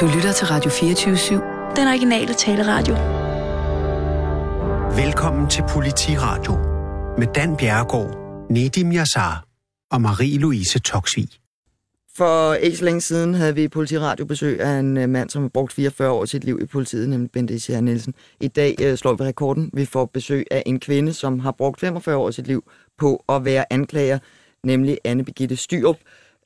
Du lytter til Radio 24-7. Den originale taleradio. Velkommen til Politiradio med Dan Bjerregaard, Nedim Yassar og Marie-Louise Toksvig. For ikke så længe siden havde vi politiradio besøg af en øh, mand, som har brugt 44 år af sit liv i politiet, nemlig Bente Især Nielsen. I dag øh, slår vi rekorden. Vi får besøg af en kvinde, som har brugt 45 år af sit liv på at være anklager, nemlig Anne Begitte Styrup.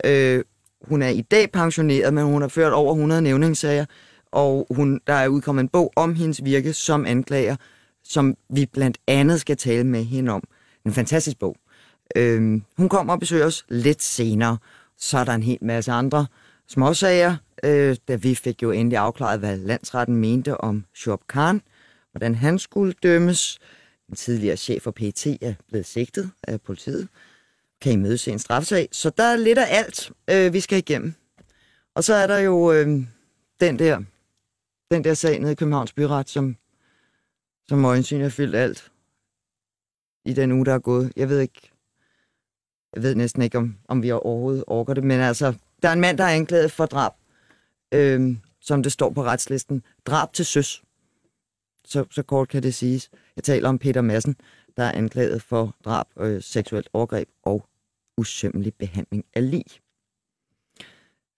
Øh, hun er i dag pensioneret, men hun har ført over 100 nævningssager, og hun, der er udkommet en bog om hendes virke som anklager, som vi blandt andet skal tale med hende om. En fantastisk bog. Øhm, hun kommer og besøger os lidt senere. Så er der en hel masse andre småsager, øh, da vi fik jo endelig afklaret, hvad landsretten mente om Shob Khan, hvordan han skulle dømmes. Den tidligere chef for PT er blevet sigtet af politiet. Kan I mødes i en straffesag? Så der er lidt af alt, øh, vi skal igennem. Og så er der jo øh, den der den der sag nede i Københavns Byret, som, som øjensynligt har fyldt alt i den uge, der er gået. Jeg ved ikke, jeg ved næsten ikke, om, om vi overhovedet orker det, men altså, der er en mand, der er anklaget for drab, øh, som det står på retslisten. Drab til søs. Så, så kort kan det siges. Jeg taler om Peter Madsen, der er anklaget for drab, øh, seksuelt overgreb og usømmelig behandling af lig.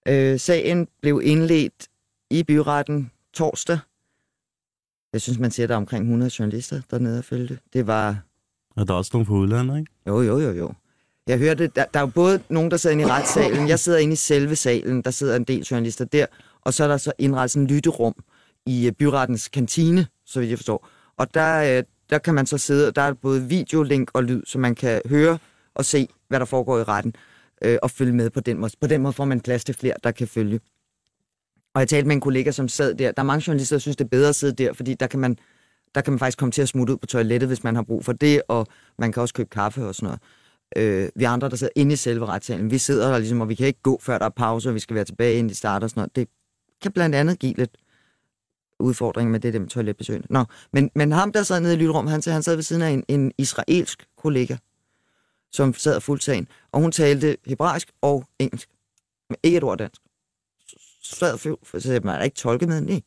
Øh, sagen blev indledt i byretten torsdag. Jeg synes, man ser der omkring 100 journalister dernede og følge det. Det var... Og der er også nogle på udlandet, ikke? Jo, jo, jo, jo. Jeg hørte, der, der er jo både nogen, der sidder inde i retssalen. Jeg sidder inde i selve salen. Der sidder en del journalister der. Og så er der så indrettet sådan en lytterum i byrettens kantine, så vidt jeg forstår. Og der, der kan man så sidde, der er både videolink og lyd, så man kan høre og se, hvad der foregår i retten, øh, og følge med på den måde. På den måde får man plads til flere, der kan følge. Og jeg talte med en kollega, som sad der. Der er mange journalister, der synes, det er bedre at sidde der, fordi der kan man, der kan man faktisk komme til at smutte ud på toilettet, hvis man har brug for det, og man kan også købe kaffe og sådan noget. Øh, vi andre, der sidder inde i selve retssalen, vi sidder der ligesom, og vi kan ikke gå, før der er pause, og vi skal være tilbage, inden de starter og sådan noget. Det kan blandt andet give lidt udfordring med det der med toiletbesøgende. Nå, men, men ham, der sad nede i lytterummet, han, han sad ved siden af en, en israelsk kollega, som sad og fulgte sagen, og hun talte hebraisk og engelsk, men ikke et ord dansk. Så sad for, så man er ikke tolket med, nej.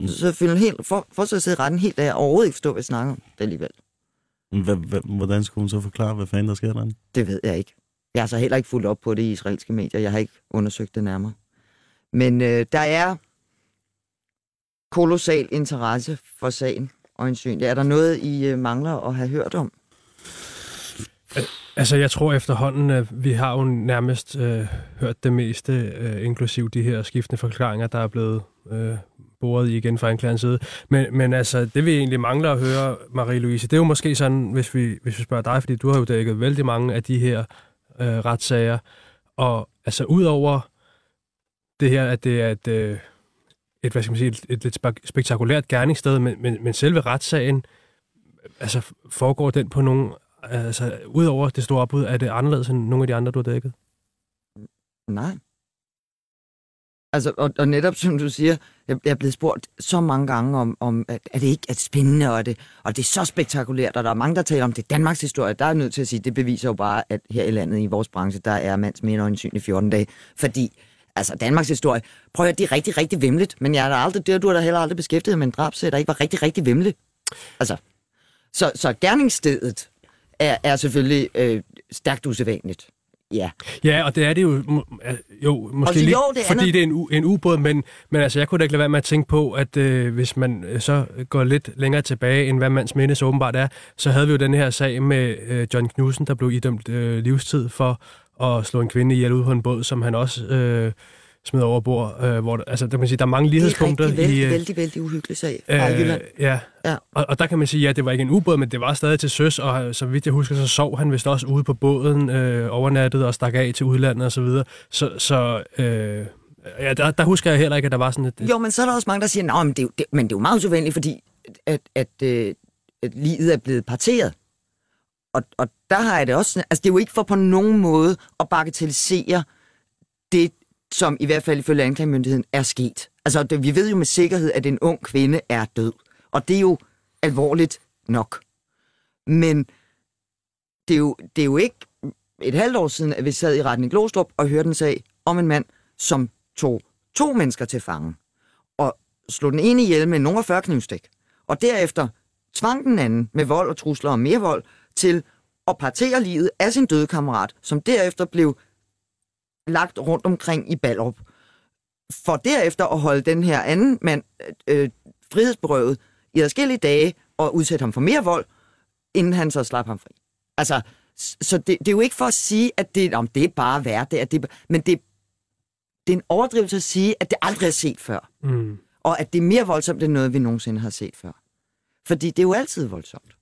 Mm. Så følte helt, for, for så at sidde retten helt dag, og overhovedet ikke forstå, hvad jeg snakker om det alligevel. Hvordan skulle hun så forklare, hvad fanden der sker derinde? Det ved jeg ikke. Jeg har så heller ikke fulgt op på det i israelske medier. Jeg har ikke undersøgt det nærmere. Men øh, der er kolossal interesse for sagen, øjensynligt. Er der noget, I øh, mangler at have hørt om? Altså, jeg tror efterhånden, at vi har jo nærmest øh, hørt det meste, øh, inklusiv de her skiftende forklaringer, der er blevet øh, boret i igen fra anklagerens side. Men, men altså, det vi egentlig mangler at høre, Marie-Louise, det er jo måske sådan, hvis vi, hvis vi spørger dig, fordi du har jo dækket vældig mange af de her øh, retssager, og altså, udover det her, at det er et, øh, et, hvad skal man sige, et, et lidt spektakulært gerningssted, men, men, men selve retssagen, altså, foregår den på nogle altså, udover det store opbud, er det anderledes end nogle af de andre, du har dækket? Nej. Altså, og, og netop som du siger, jeg, jeg er blevet spurgt så mange gange om, om at, er det ikke er det spændende, og det, og det er så spektakulært, og der er mange, der taler om det Danmarks historie. Der er nødt til at sige, det beviser jo bare, at her i landet, i vores branche, der er mands mere øjensyn i 14 dage. Fordi, altså, Danmarks historie, prøv at det er rigtig, rigtig vemmeligt, men jeg er da aldrig, det, du har da heller aldrig beskæftiget med en drabsæt, der ikke var rigtig, rigtig vemmeligt. Altså, så, så gerningsstedet er, er selvfølgelig øh, stærkt usædvanligt. Ja. Ja, og det er det jo, jo måske jo, lige, det fordi andet. det er en, u, en ubåd, men, men altså, jeg kunne da ikke lade være med at tænke på, at øh, hvis man øh, så går lidt længere tilbage, end hvad mands minde så åbenbart er, så havde vi jo den her sag med øh, John Knudsen, der blev idømt øh, livstid for at slå en kvinde ihjel ud på en båd, som han også øh, smed over bord. Øh, hvor, altså, der, kan man sige, der er mange lighedspunkter. Det er rigtig, i, vældig, øh, vældig, vældig uhyggelig sag fra øh, Jylland. Ja, Ja. og, og der kan man sige, ja, det var ikke en ubåd, men det var stadig til søs, og så vidt jeg husker, så sov han vist også ude på båden øh, overnattet og stak af til udlandet og så videre. Så, så øh, ja, der, der husker jeg heller ikke, at der var sådan et... Jo, men så er der også mange, der siger, Nå, men det, er det, men det er jo meget usædvanligt, fordi at, at, øh, at livet er blevet parteret. Og, og der har jeg det også altså det er jo ikke for på nogen måde at bagatellisere det, som i hvert fald ifølge anklagemyndigheden er sket. Altså det, vi ved jo med sikkerhed, at en ung kvinde er død. Og det er jo alvorligt nok. Men det er jo, det er jo ikke et halvt år siden, at vi sad i retten i Glostrup og hørte en sag om en mand, som tog to mennesker til fange, og slog den ene ihjel med en 40 knivstik, og derefter tvang den anden med vold og trusler og mere vold til at partere livet af sin døde kammerat, som derefter blev lagt rundt omkring i Ballerup, for derefter at holde den her anden mand øh, frihedsberøvet i adskillige dage og udsætte ham for mere vold, inden han så slap ham fri. Altså, så det, det er jo ikke for at sige, at det, om det er bare værd, det er det, men det, det er en overdrivelse at sige, at det aldrig er set før. Mm. Og at det er mere voldsomt end noget, vi nogensinde har set før. Fordi det er jo altid voldsomt.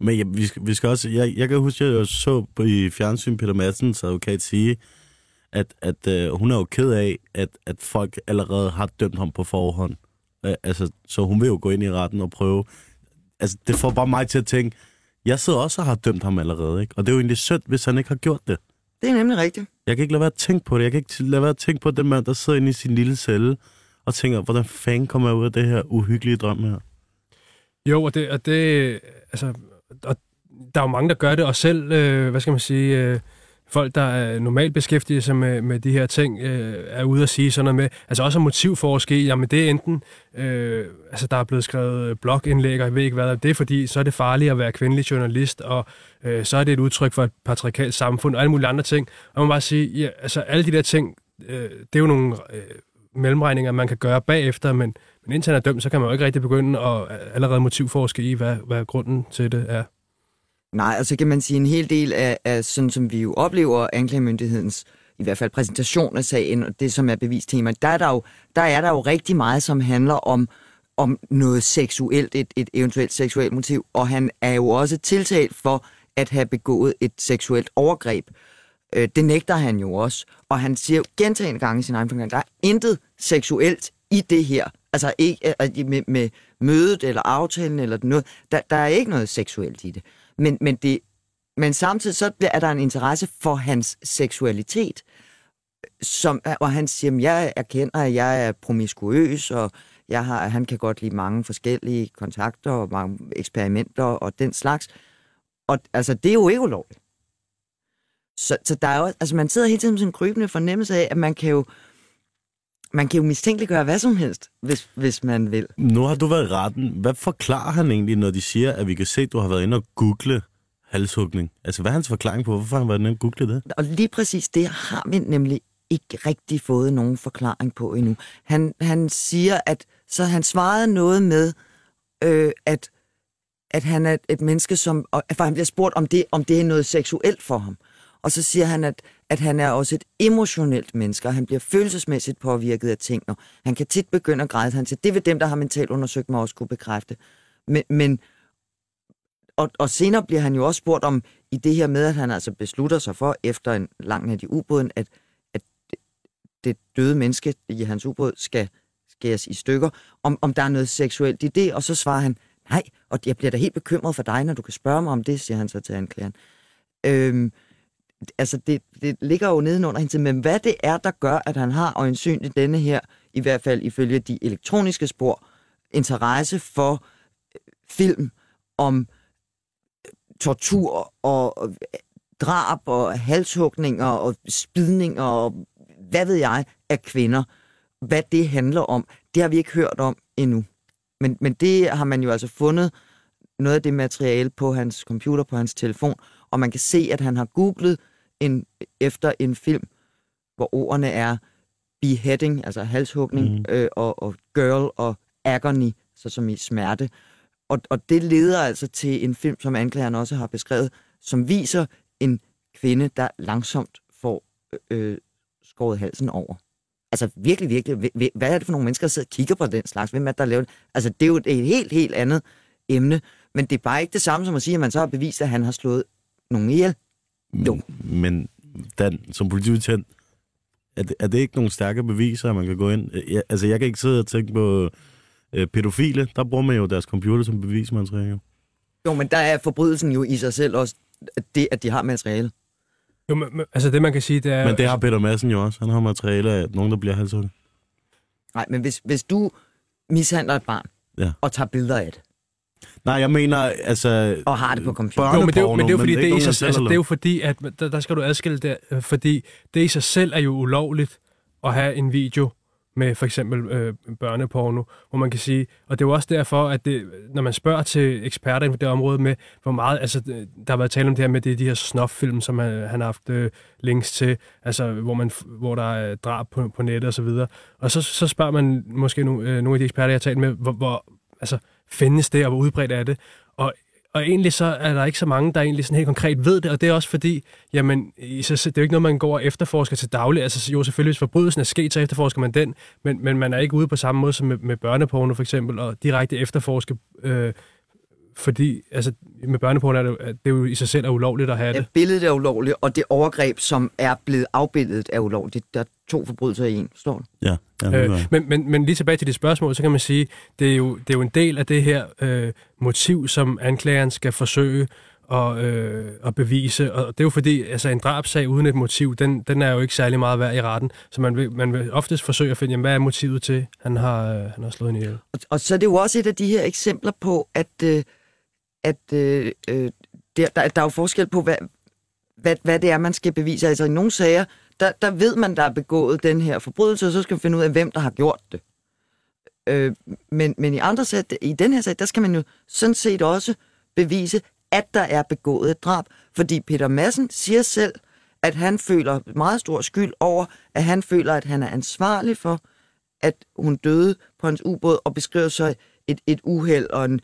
Men ja, vi, skal, vi skal også... Jeg, jeg kan huske, at jeg så på i fjernsyn Peter Madsens advokat sige, at, at øh, hun er jo ked af, at, at folk allerede har dømt ham på forhånd. Øh, altså, så hun vil jo gå ind i retten og prøve... Altså, det får bare mig til at tænke, jeg sidder også og har dømt ham allerede, ikke? Og det er jo egentlig synd, hvis han ikke har gjort det. Det er nemlig rigtigt. Jeg kan ikke lade være at tænke på det. Jeg kan ikke lade være at tænke på den mand, der sidder inde i sin lille celle og tænker, hvordan fanden kommer jeg ud af det her uhyggelige drøm her? Jo, og det, og det altså, og der er jo mange, der gør det, og selv, øh, hvad skal man sige, øh, folk, der er normalt beskæftiget sig med, med de her ting, øh, er ude at sige sådan noget med, altså også motivforske, jamen det er enten, øh, altså der er blevet skrevet blogindlæg, og jeg ved ikke hvad, det er fordi, så er det farligt at være kvindelig journalist, og øh, så er det et udtryk for et patriarkalt samfund, og alle mulige andre ting. Og man må bare sige, ja, altså alle de der ting, øh, det er jo nogle øh, mellemregninger, man kan gøre bagefter, men, men indtil han er dømt, så kan man jo ikke rigtig begynde at øh, allerede motivforske i, hvad, hvad grunden til det er. Nej, og så kan man sige en hel del af, af sådan som vi jo oplever anklagemyndighedens i hvert fald præsentation af sagen, og det som er bevistema, der er der jo, der er der jo rigtig meget, som handler om, om noget seksuelt, et, et eventuelt seksuelt motiv, og han er jo også tiltalt for at have begået et seksuelt overgreb. Øh, det nægter han jo også, og han siger jo gentagende gange i sin egen forklaring, der er intet seksuelt i det her. Altså ikke øh, med, med mødet eller aftalen eller noget. Der, der er ikke noget seksuelt i det. Men, men, det, men samtidig så er der en interesse for hans seksualitet, som, og han siger, at jeg erkender, at jeg er promiskuøs, og jeg har, han kan godt lide mange forskellige kontakter og mange eksperimenter og den slags. Og altså, det er jo ikke ulovligt. Så, så der er jo, altså man sidder hele tiden med sådan en krybende fornemmelse af, at man kan jo, man kan jo mistænkeliggøre hvad som helst, hvis, hvis man vil. Nu har du været retten. Hvad forklarer han egentlig, når de siger, at vi kan se, at du har været inde og google halshugning? Altså, hvad er hans forklaring på, hvorfor har han været inde og google det? Og lige præcis det har vi nemlig ikke rigtig fået nogen forklaring på endnu. Han, han siger, at så han svarede noget med, øh, at, at han er et menneske, som... Og, for han bliver spurgt, om det, om det er noget seksuelt for ham. Og så siger han, at, at han er også et emotionelt menneske, og han bliver følelsesmæssigt påvirket af ting. Og han kan tit begynde at græde. Han siger, det vil dem, der har mentalt undersøgt mig, også kunne bekræfte. Men, men og, og senere bliver han jo også spurgt om, i det her med, at han altså beslutter sig for, efter en lang nat i ubåden, at, at det døde menneske i hans ubåd skal skæres i stykker, om, om der er noget seksuelt i det, og så svarer han, nej, og jeg bliver da helt bekymret for dig, når du kan spørge mig om det, siger han så til anklageren. Øhm, altså, det, det ligger jo nedenunder hende, men hvad det er, der gør, at han har øjensynligt denne her, i hvert fald ifølge de elektroniske spor, interesse for øh, film om øh, tortur og øh, drab og halshugninger og spidninger og hvad ved jeg af kvinder. Hvad det handler om, det har vi ikke hørt om endnu. Men, men det har man jo altså fundet noget af det materiale på hans computer, på hans telefon, og man kan se, at han har googlet en, efter en film, hvor ordene er beheading, altså halshugning, mm. øh, og, og girl og agony, så som i smerte. Og, og det leder altså til en film, som anklageren også har beskrevet, som viser en kvinde, der langsomt får øh, skåret halsen over. Altså virkelig, virkelig, hvad er det for nogle mennesker, der sidder og kigger på den slags? Hvem er det, der laver det? Altså det er jo et helt, helt andet emne, men det er bare ikke det samme som at sige, at man så har bevist, at han har slået nogen ihjel. Jo. Men Dan, som politibetjent, er det, er det ikke nogle stærke beviser, at man kan gå ind? Jeg, altså jeg kan ikke sidde og tænke på øh, pædofile, der bruger man jo deres computer som bevismateriale. Jo, men der er forbrydelsen jo i sig selv også det, at de har materiale. Jo, men, men, altså det man kan sige, det er... Men det har Peter Madsen jo også. Han har materiale af nogen, der bliver halshugget. Nej, men hvis, hvis du mishandler et barn, ja. og tager billeder af det, Nej, jeg mener, altså... Og har det på computer. Jo, men det, er jo, men det er jo fordi, det, er, sig, altså, det er jo fordi, at der, der skal du adskille det, fordi det i sig selv er jo ulovligt at have en video med for eksempel øh, børneporno, hvor man kan sige, og det er jo også derfor, at det, når man spørger til eksperter inden for det område med, hvor meget, altså der har været tale om det her med det, de her snoffilm, som han, han har haft øh, links til, altså hvor, man, hvor der er drab på, på nettet og så videre. Og så, så spørger man måske nu, øh, nogle af de eksperter, jeg har talt med, hvor, hvor altså, findes det, og hvor udbredt er det? Og og egentlig så er der ikke så mange, der egentlig sådan helt konkret ved det, og det er også fordi, jamen, det er jo ikke noget, man går og efterforsker til daglig. Altså jo, selvfølgelig, hvis forbrydelsen er sket, så efterforsker man den, men, men man er ikke ude på samme måde som med, med børneporno for eksempel, og direkte efterforske øh, fordi altså, med børneporno er det, det er jo i sig selv er ulovligt at have det. Billedet er ulovligt, og det overgreb, som er blevet afbildet, er ulovligt. Der er to forbrydelser i en, står der. Ja, ja øh, men, men, men lige tilbage til det spørgsmål, så kan man sige, det er jo, det er jo en del af det her øh, motiv, som anklageren skal forsøge at, øh, at bevise. Og det er jo fordi, altså en drabsag uden et motiv, den, den er jo ikke særlig meget værd i retten. Så man vil, man vil oftest forsøge at finde, jamen, hvad er motivet til, han har, øh, han har slået en ihjel. Og, og så er det jo også et af de her eksempler på, at... Øh, at øh, øh, der, der, der er jo forskel på, hvad, hvad, hvad det er, man skal bevise. Altså i nogle sager, der, der ved man, der er begået den her forbrydelse, og så skal man finde ud af, hvem der har gjort det. Øh, men, men i andre sager, i den her sag, der skal man jo sådan set også bevise, at der er begået et drab. Fordi Peter Madsen siger selv, at han føler meget stor skyld over, at han føler, at han er ansvarlig for, at hun døde på hans ubåd, og beskriver så et, et uheld og en, øh,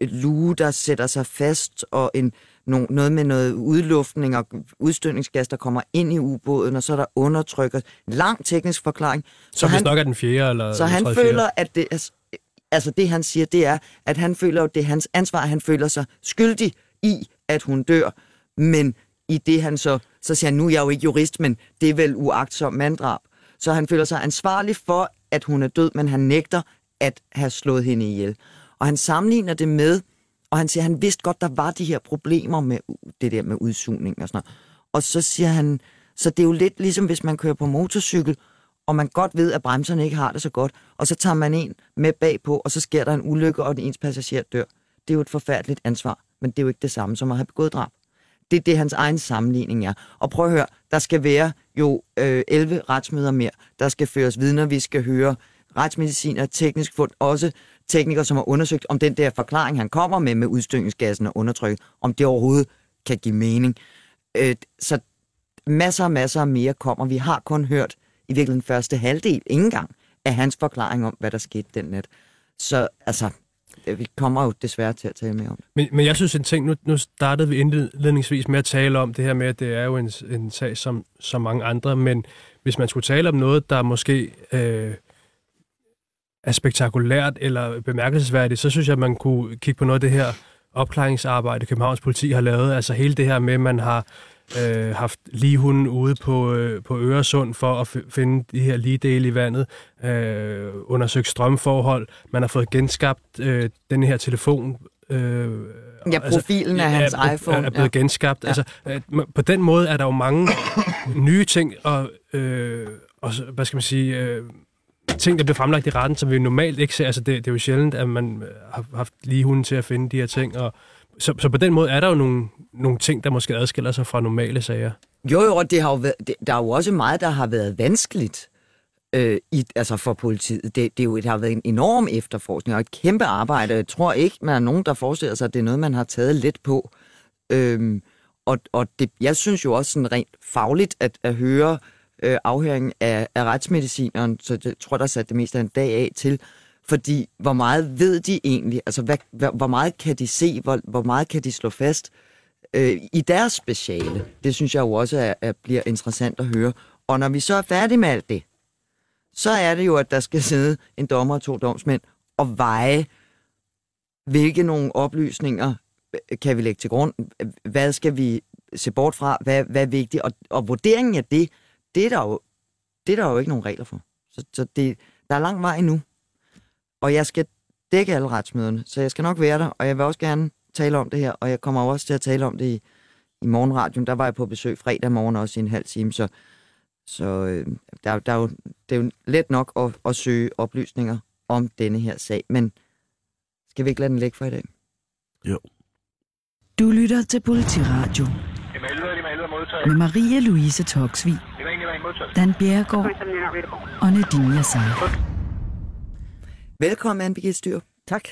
luge, der sætter sig fast, og en, no, noget med noget udluftning og udstødningsgas, der kommer ind i ubåden, og så er der undertrykker. Lang teknisk forklaring. Så, så han, nok er den fjerde? Eller så han føler, fjerde. at det, altså, altså det han siger, det er, at han føler, at det er hans ansvar, han føler sig skyldig i, at hun dør, men i det han så, så siger han, nu er jeg jo ikke jurist, men det er vel uagtsom manddrab. Så han føler sig ansvarlig for, at hun er død, men han nægter at have slået hende ihjel. Og han sammenligner det med, og han siger, at han vidste godt, der var de her problemer med det der med udsugning og sådan noget. Og så siger han, så det er jo lidt ligesom, hvis man kører på motorcykel, og man godt ved, at bremserne ikke har det så godt, og så tager man en med bagpå, og så sker der en ulykke, og ens passager dør. Det er jo et forfærdeligt ansvar, men det er jo ikke det samme som at have begået drab. Det er det, hans egen sammenligning er. Og prøv at høre, der skal være jo øh, 11 retsmøder mere. Der skal føres vidner, vi skal høre retsmedicin og teknisk fund, også teknikere, som har undersøgt, om den der forklaring, han kommer med med udstødningsgassen og undertryk, om det overhovedet kan give mening. Øh, så masser og masser af mere kommer. Vi har kun hørt i virkeligheden første halvdel, ingen gang, af hans forklaring om, hvad der skete den nat. Så altså, øh, vi kommer jo desværre til at tale mere om det. Men, men jeg synes en ting, nu, nu startede vi indledningsvis med at tale om det her med, at det er jo en, en sag som, som mange andre, men hvis man skulle tale om noget, der måske øh, er spektakulært eller bemærkelsesværdigt, så synes jeg, at man kunne kigge på noget af det her opklaringsarbejde, Københavns politi har lavet. Altså hele det her med, at man har øh, haft ligehunden ude på, øh, på Øresund for at finde de her lige dele i vandet, øh, undersøgt strømforhold. Man har fået genskabt øh, den her telefon. Øh, ja, altså, profilen altså, af hans er, iPhone. Er, blevet ja. genskabt. Ja. Altså, at, på den måde er der jo mange nye ting, og, øh, og hvad skal man sige... Øh, ting, der bliver fremlagt i retten, som vi normalt ikke ser. Altså, det, det er jo sjældent, at man øh, har haft lige hunden til at finde de her ting. Og, så, så på den måde er der jo nogle, nogle ting, der måske adskiller sig fra normale sager. Jo, jo, og det har jo været, det, der er jo også meget, der har været vanskeligt øh, i, altså for politiet. Det, det, er jo, det har været en enorm efterforskning og et kæmpe arbejde. Jeg tror ikke, man er nogen, der forestiller sig, at det er noget, man har taget lidt på. Øhm, og og det, jeg synes jo også sådan rent fagligt at, at høre øh, Øh, afhøring af, af retsmedicineren, så jeg tror, der satte det meste af en dag af til, fordi hvor meget ved de egentlig, altså hvad, hvor meget kan de se, hvor, hvor meget kan de slå fast øh, i deres speciale. Det synes jeg jo også er, er, bliver interessant at høre. Og når vi så er færdige med alt det, så er det jo, at der skal sidde en dommer og to domsmænd og veje, hvilke nogle oplysninger øh, kan vi lægge til grund, hvad skal vi se bort fra, hvad, hvad er vigtigt, og, og vurderingen af det, det er der jo, det er der jo ikke nogen regler for. Så, så det, der er lang vej nu. Og jeg skal dække alle retsmøderne, så jeg skal nok være der, og jeg vil også gerne tale om det her, og jeg kommer også til at tale om det i, i morgenradioen. Der var jeg på besøg fredag morgen også i en halv time, så, så øh, der, der er jo, det er jo let nok at, at søge oplysninger om denne her sag, men skal vi ikke lade den ligge for i dag? Jo. Du lytter til Politiradio med Maria Louise Toksvig. Dan Bjergård og Nadine Yassar. Velkommen, Anne Birgitte Styr. Tak.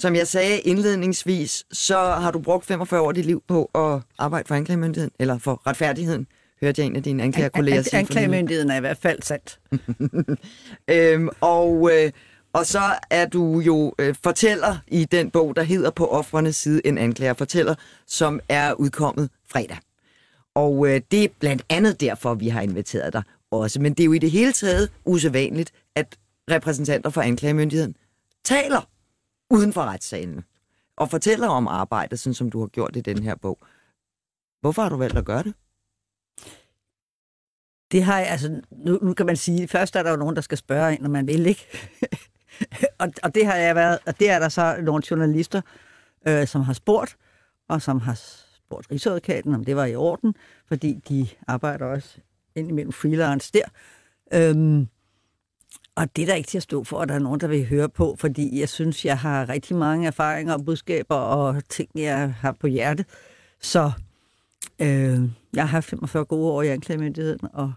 Som jeg sagde indledningsvis, så har du brugt 45 år af dit liv på at arbejde for anklagemyndigheden, eller for retfærdigheden, hørte jeg en af dine anklagerkolleger sige. Anklagemyndigheden er i hvert fald sandt. Øhm, og, øh, og så er du jo øh, fortæller i den bog, der hedder På offrenes side en anklager fortæller, som er udkommet fredag. Og øh, det er blandt andet derfor, vi har inviteret dig også. Men det er jo i det hele taget usædvanligt, at repræsentanter for anklagemyndigheden taler uden for retssalen og fortæller om arbejdet, sådan som du har gjort i den her bog. Hvorfor har du valgt at gøre det? Det har jeg, altså, nu, nu kan man sige, først er der jo nogen, der skal spørge en, når man vil, ikke? og, og det har jeg været, og det er der så nogle journalister, øh, som har spurgt, og som har spurgt Rigsadvokaten, om det var i orden, fordi de arbejder også indimellem freelance der. Øhm, og det er der ikke til at stå for, at der er nogen, der vil høre på, fordi jeg synes, jeg har rigtig mange erfaringer og budskaber og ting, jeg har på hjerte. Så øh, jeg har haft 45 gode år i anklagemyndigheden, og,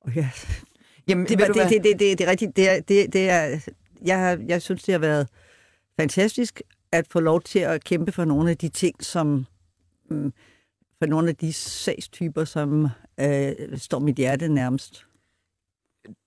og ja, Jamen, det, ved det, det, det, det, det er rigtigt. Det er, det, det er, jeg, har, jeg synes, det har været fantastisk at få lov til at kæmpe for nogle af de ting, som Mm, for nogle af de sagstyper, som øh, står mit hjerte nærmest.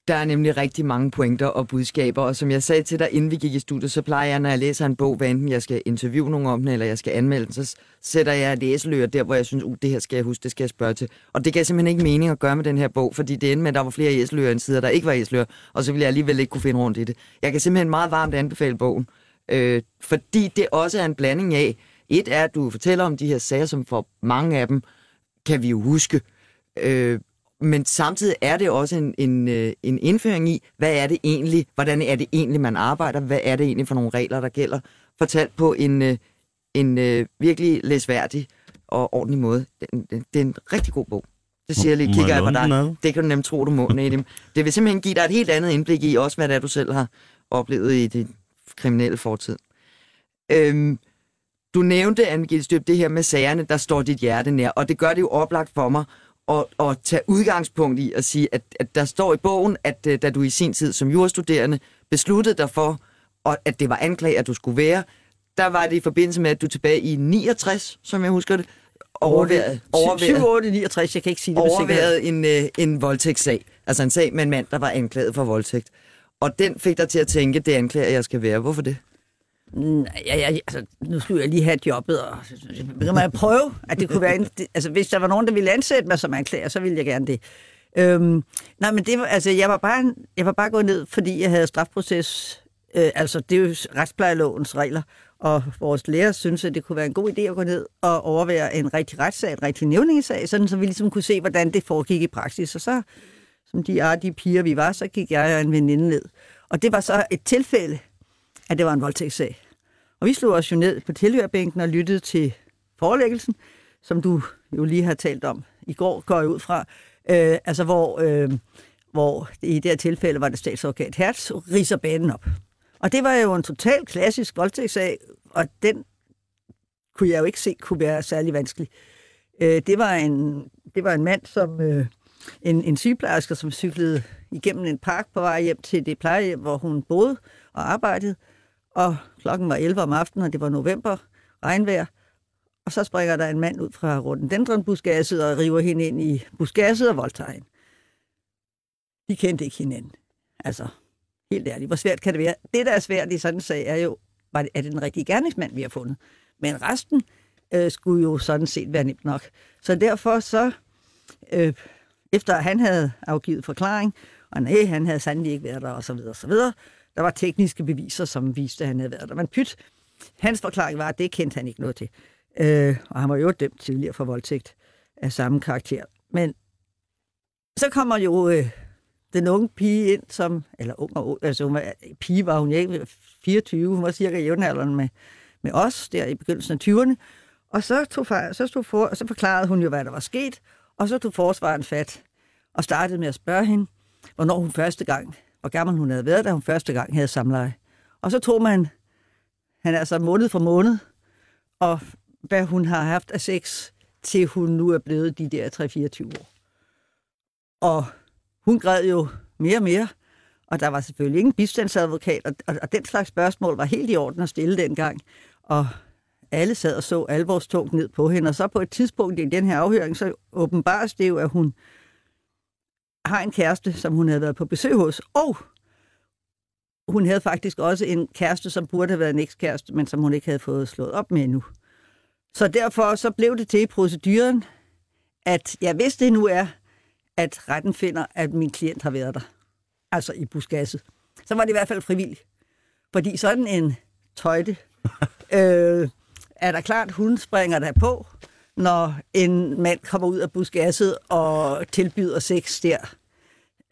Der er nemlig rigtig mange pointer og budskaber, og som jeg sagde til dig, inden vi gik i studiet, så plejer jeg, når jeg læser en bog, hvad enten jeg skal interviewe nogen om den, eller jeg skal anmelde den, så sætter jeg læseløer der, hvor jeg synes, uh, det her skal jeg huske, det skal jeg spørge til. Og det gav simpelthen ikke mening at gøre med den her bog, fordi det endte med, at der var flere æseløer end sider, der ikke var æseløer, og så ville jeg alligevel ikke kunne finde rundt i det. Jeg kan simpelthen meget varmt anbefale bogen, øh, fordi det også er en blanding af, et er, at du fortæller om de her sager, som for mange af dem kan vi jo huske, øh, men samtidig er det også en, en, øh, en indføring i, hvad er det egentlig, hvordan er det egentlig, man arbejder, hvad er det egentlig for nogle regler, der gælder, fortalt på en, øh, en øh, virkelig læsværdig og ordentlig måde. Det, det, det er en rigtig god bog. Det siger jeg lige, kigger jeg på dig. Det kan du nemt tro, du må, Nedim. Det vil simpelthen give dig et helt andet indblik i, også hvad det er, du selv har oplevet i din kriminelle fortid. Øhm, du nævnte, Anne Støb, det her med sagerne, der står dit hjerte nær, og det gør det jo oplagt for mig at, at tage udgangspunkt i at sige, at, at der står i bogen, at øh, da du i sin tid som jurastuderende besluttede dig for, og at det var anklager, du skulle være, der var det i forbindelse med, at du tilbage i 69, som jeg husker det, overværede, 7, overværede, 8, 69, jeg kan ikke sige det overværede en, øh, en voldtægtssag. Altså en sag med en mand, der var anklaget for voldtægt. Og den fik dig til at tænke, det anklager, jeg skal være. Hvorfor det? Ja, ja, altså, nu skulle jeg lige have jobbet, og kan man prøve, at det kunne være... En, altså, hvis der var nogen, der ville ansætte mig som anklager, så ville jeg gerne det. Øhm, nej, men det var, altså, jeg var, bare, jeg var bare gået ned, fordi jeg havde strafproces... Øh, altså, det er jo retsplejelovens regler, og vores lærer synes, at det kunne være en god idé at gå ned og overvære en rigtig retssag, en rigtig nævningesag, sådan så vi ligesom kunne se, hvordan det foregik i praksis. Og så, som de artige piger vi var, så gik jeg og en veninde ned. Og det var så et tilfælde, at det var en voldtægtssag. Og vi slog os jo ned på tilhørbænken og lyttede til forelæggelsen, som du jo lige har talt om i går, går jeg ud fra. Øh, altså hvor, øh, hvor i det her tilfælde var det statsadvokat Hertz, riser banen op. Og det var jo en total klassisk voldtægtssag, og den kunne jeg jo ikke se kunne være særlig vanskelig. Øh, det, var en, det var en mand, som øh, en, en sygeplejerske, som cyklede igennem en park på vej hjem til det plejehjem, hvor hun boede og arbejdede. Og klokken var 11 om aftenen, og det var november, regnvejr. Og så springer der en mand ud fra rhododendronbuskasset og river hende ind i buskasset og voldtager hende. De kendte ikke hinanden. Altså, helt ærligt, hvor svært kan det være? Det, der er svært i sådan en sag, er jo, var det, er det den rigtige gerningsmand, vi har fundet? Men resten øh, skulle jo sådan set være nemt nok. Så derfor så, øh, efter han havde afgivet forklaring, og nej, han havde sandelig ikke været der, og så videre, og så videre, der var tekniske beviser, som viste, at han havde været der. Men pyt, hans forklaring var, at det kendte han ikke noget til. Øh, og han var jo dømt tidligere for voldtægt af samme karakter. Men så kommer jo øh, den unge pige ind, som, eller ung og ung, altså hun var, pige var hun ikke, 24, hun var cirka i jævnaldrende med, med os, der i begyndelsen af 20'erne. Og så, tog, så, stod for, så forklarede hun jo, hvad der var sket, og så tog forsvaren fat og startede med at spørge hende, hvornår hun første gang, hvor gammel hun havde været, da hun første gang havde samleje. Og så tog man, han er altså måned for måned, og hvad hun har haft af sex, til hun nu er blevet de der 3-24 år. Og hun græd jo mere og mere, og der var selvfølgelig ingen bistandsadvokat, og, og, og den slags spørgsmål var helt i orden at stille dengang. Og alle sad og så alvorstungt ned på hende, og så på et tidspunkt i den her afhøring, så åbenbares det jo, at hun har en kæreste, som hun havde været på besøg hos, og hun havde faktisk også en kæreste, som burde have været en ekskæreste, men som hun ikke havde fået slået op med endnu. Så derfor så blev det til i proceduren, at ja, hvis det nu er, at retten finder, at min klient har været der, altså i buskasset, så var det i hvert fald frivilligt. Fordi sådan en tøjte, øh, er der klart, hun springer der på, når en mand kommer ud af buskasset og tilbyder sex der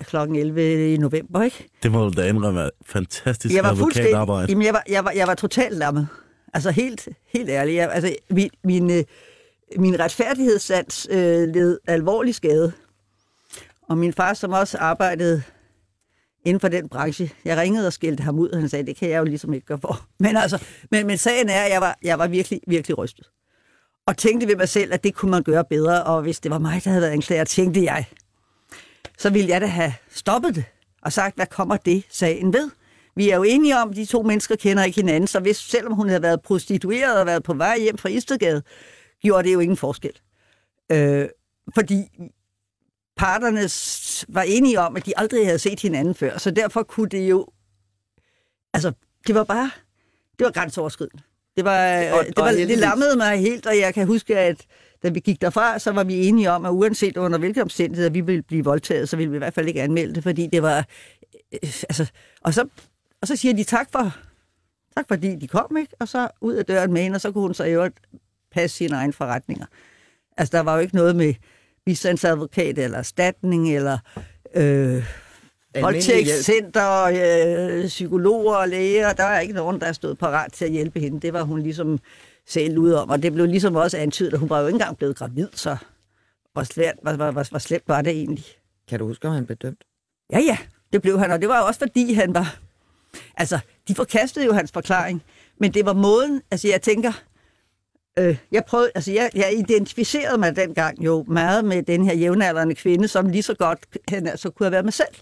kl. 11 i november, ikke? Det må du da indrømme fantastisk Jeg var advokatarbejde. Jamen, jeg var, jeg var, jeg var totalt lammet. Altså helt, helt ærligt. Jeg, altså, min, min, øh, min retfærdighedssans øh, led alvorlig skade. Og min far, som også arbejdede inden for den branche, jeg ringede og skældte ham ud, og han sagde, det kan jeg jo ligesom ikke gøre for. Men altså, men, men sagen er, at jeg var, jeg var virkelig, virkelig rystet. Og tænkte ved mig selv, at det kunne man gøre bedre, og hvis det var mig, der havde været anklager, tænkte jeg, så ville jeg da have stoppet det og sagt, hvad kommer det sagen ved? Vi er jo enige om, at de to mennesker kender ikke hinanden, så hvis, selvom hun havde været prostitueret og været på vej hjem fra Istedgade, gjorde det jo ingen forskel. Øh, fordi parterne var enige om, at de aldrig havde set hinanden før, så derfor kunne det jo... Altså, det var bare... Det var grænseoverskridende. Det var, Og- det, og var, det heldigvis. lammede mig helt, og jeg kan huske, at da vi gik derfra, så var vi enige om, at uanset under hvilke omstændigheder vi ville blive voldtaget, så ville vi i hvert fald ikke anmelde det, fordi det var... Øh, altså, og, så, og så siger de tak for, tak fordi de kom, ikke? Og så ud af døren med hende, og så kunne hun så i øvrigt passe sine egne forretninger. Altså, der var jo ikke noget med bistandsadvokat, eller erstatning, eller øh, voldtægtscenter, øh, psykologer og læger. Der var ikke nogen, der stod parat til at hjælpe hende. Det var hun ligesom selv ud om, og det blev ligesom også antydet, at hun var jo ikke engang blevet gravid, så hvor, svært, hvor, hvor, hvor, hvor slemt var det egentlig? Kan du huske, at han blev dømt? Ja, ja, det blev han, og det var jo også fordi, han var... Altså, de forkastede jo hans forklaring, men det var måden, altså jeg tænker, øh, jeg prøvede, altså jeg, jeg identificerede mig dengang jo meget med den her jævnaldrende kvinde, som lige så godt han altså kunne have været mig selv.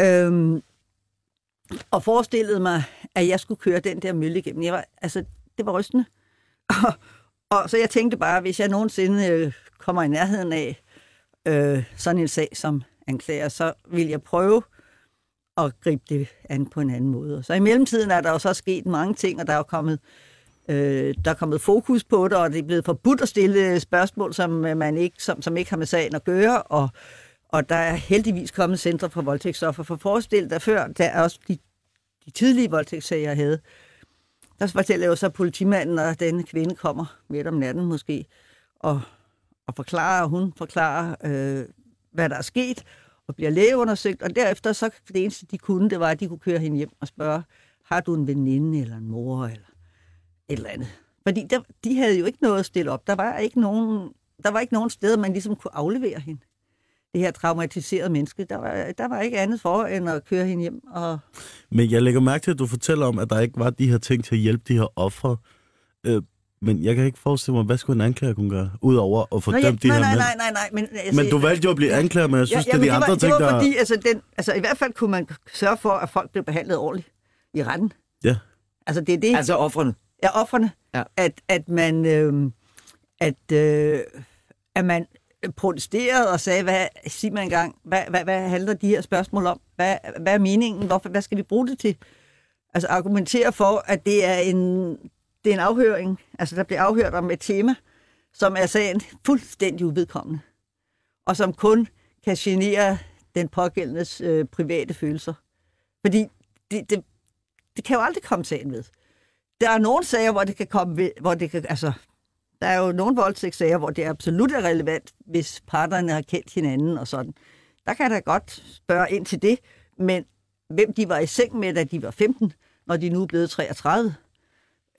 Øhm, og forestillede mig, at jeg skulle køre den der mølle igennem. Jeg var, altså, det var rystende. Og, og så jeg tænkte bare, hvis jeg nogensinde øh, kommer i nærheden af øh, sådan en sag som anklager, så vil jeg prøve at gribe det an på en anden måde. Så i mellemtiden er der jo så sket mange ting, og der er jo kommet, øh, der er kommet fokus på det, og det er blevet forbudt at stille spørgsmål, som, øh, man ikke, som, som ikke har med sagen at gøre, og, og der er heldigvis kommet centre for voldtægtsoffer. For forestil dig før, der er også de, de tidlige voldtægtssager, jeg havde, der fortæller jo så politimanden, at denne kvinde kommer midt om natten måske, og, og forklarer, hun forklarer, øh, hvad der er sket, og bliver lægeundersøgt, og derefter så det eneste, de kunne, det var, at de kunne køre hende hjem og spørge, har du en veninde eller en mor eller et eller andet. Fordi der, de havde jo ikke noget at stille op. Der var ikke nogen, der var ikke nogen steder, man ligesom kunne aflevere hende. Det her traumatiserede menneske. Der var, der var ikke andet for, end at køre hende hjem. Og, Men jeg lægger mærke til, at du fortæller om, at der ikke var de her ting til at hjælpe de her ofre. Øh, men jeg kan ikke forestille mig, hvad skulle en anklager kunne gøre, udover at Nå, fordømme ja, de nej, her nej, nej, nej, nej. Men, altså, Men du valgte jo at blive anklager, men jeg synes, ja, ja, det er de andre det var, ting, det var der... fordi, altså, den, altså, i hvert fald kunne man sørge for, at folk blev behandlet ordentligt i retten. Ja. Altså, det er det. Altså offrene. er offerne, Ja. at, at man, øh, at, øh, at man protesterede og sagde, hvad, sig mig engang, hvad, hvad, hvad handler de her spørgsmål om? Hvad, hvad er meningen? Hvorfor, hvad skal vi bruge det til? Altså argumentere for, at det er en, det er en afhøring, altså der bliver afhørt om et tema, som er sagen fuldstændig uvedkommende, og som kun kan genere den pågældendes øh, private følelser. Fordi det, det, det kan jo aldrig komme sagen ved der er nogle sager, hvor det kan komme ved, hvor det kan, altså, der er jo nogle voldtægtssager, hvor det absolut er relevant, hvis parterne har kendt hinanden og sådan. Der kan jeg da godt spørge ind til det, men hvem de var i seng med, da de var 15, når de nu er blevet 33,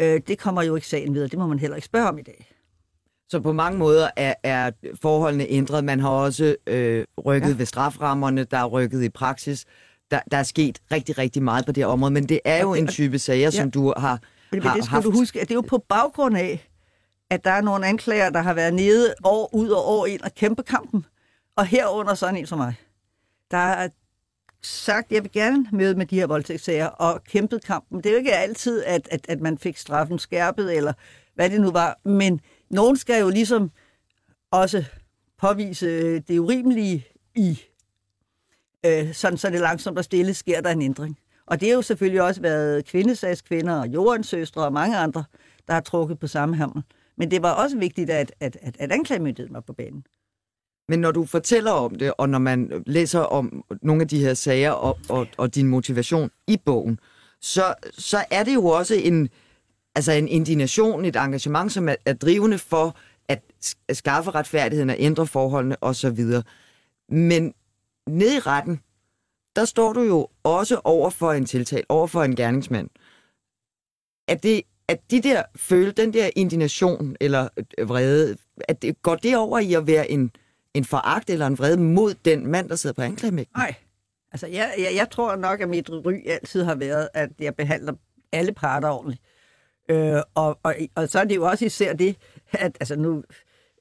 øh, det kommer jo ikke sagen videre. Det må man heller ikke spørge om i dag. Så på mange måder er, er forholdene ændret. Man har også øh, rykket ja. Ved straframmerne, der er rykket i praksis. Der, der er sket rigtig, rigtig meget på det her område, men det er jo en type sager, ja. som du har, har men det skal haft. du huske, at det er jo på baggrund af, at der er nogle anklager, der har været nede år ud og år ind og kæmpe kampen, og herunder sådan en som mig. der er sagt, jeg vil gerne møde med de her voldtægtssager og kæmpet kampen. Det er jo ikke altid, at, at, at man fik straffen skærpet, eller hvad det nu var. Men nogen skal jo ligesom også påvise det urimelige i, øh, sådan så det langsomt og stille sker der en ændring. Og det har jo selvfølgelig også været kvindesagskvinder og jordens søstre og mange andre, der har trukket på samme hammer. Men det var også vigtigt, at, at, at, at anklagemyndigheden var på banen. Men når du fortæller om det, og når man læser om nogle af de her sager og, og, og din motivation i bogen, så, så er det jo også en, altså en indignation, et engagement, som er, er drivende for at skaffe retfærdigheden og ændre forholdene osv. Men ned i retten, der står du jo også over for en tiltal, over for en gerningsmand. At, det, at de der føle, den der indignation eller øh, vrede, at det, går det over i at være en, en foragt eller en vrede mod den mand, der sidder på anklagemægten? Nej. Altså, jeg, jeg, jeg tror nok, at mit ry altid har været, at jeg behandler alle parter ordentligt. Øh, og, og, og så er det jo også især det, at altså nu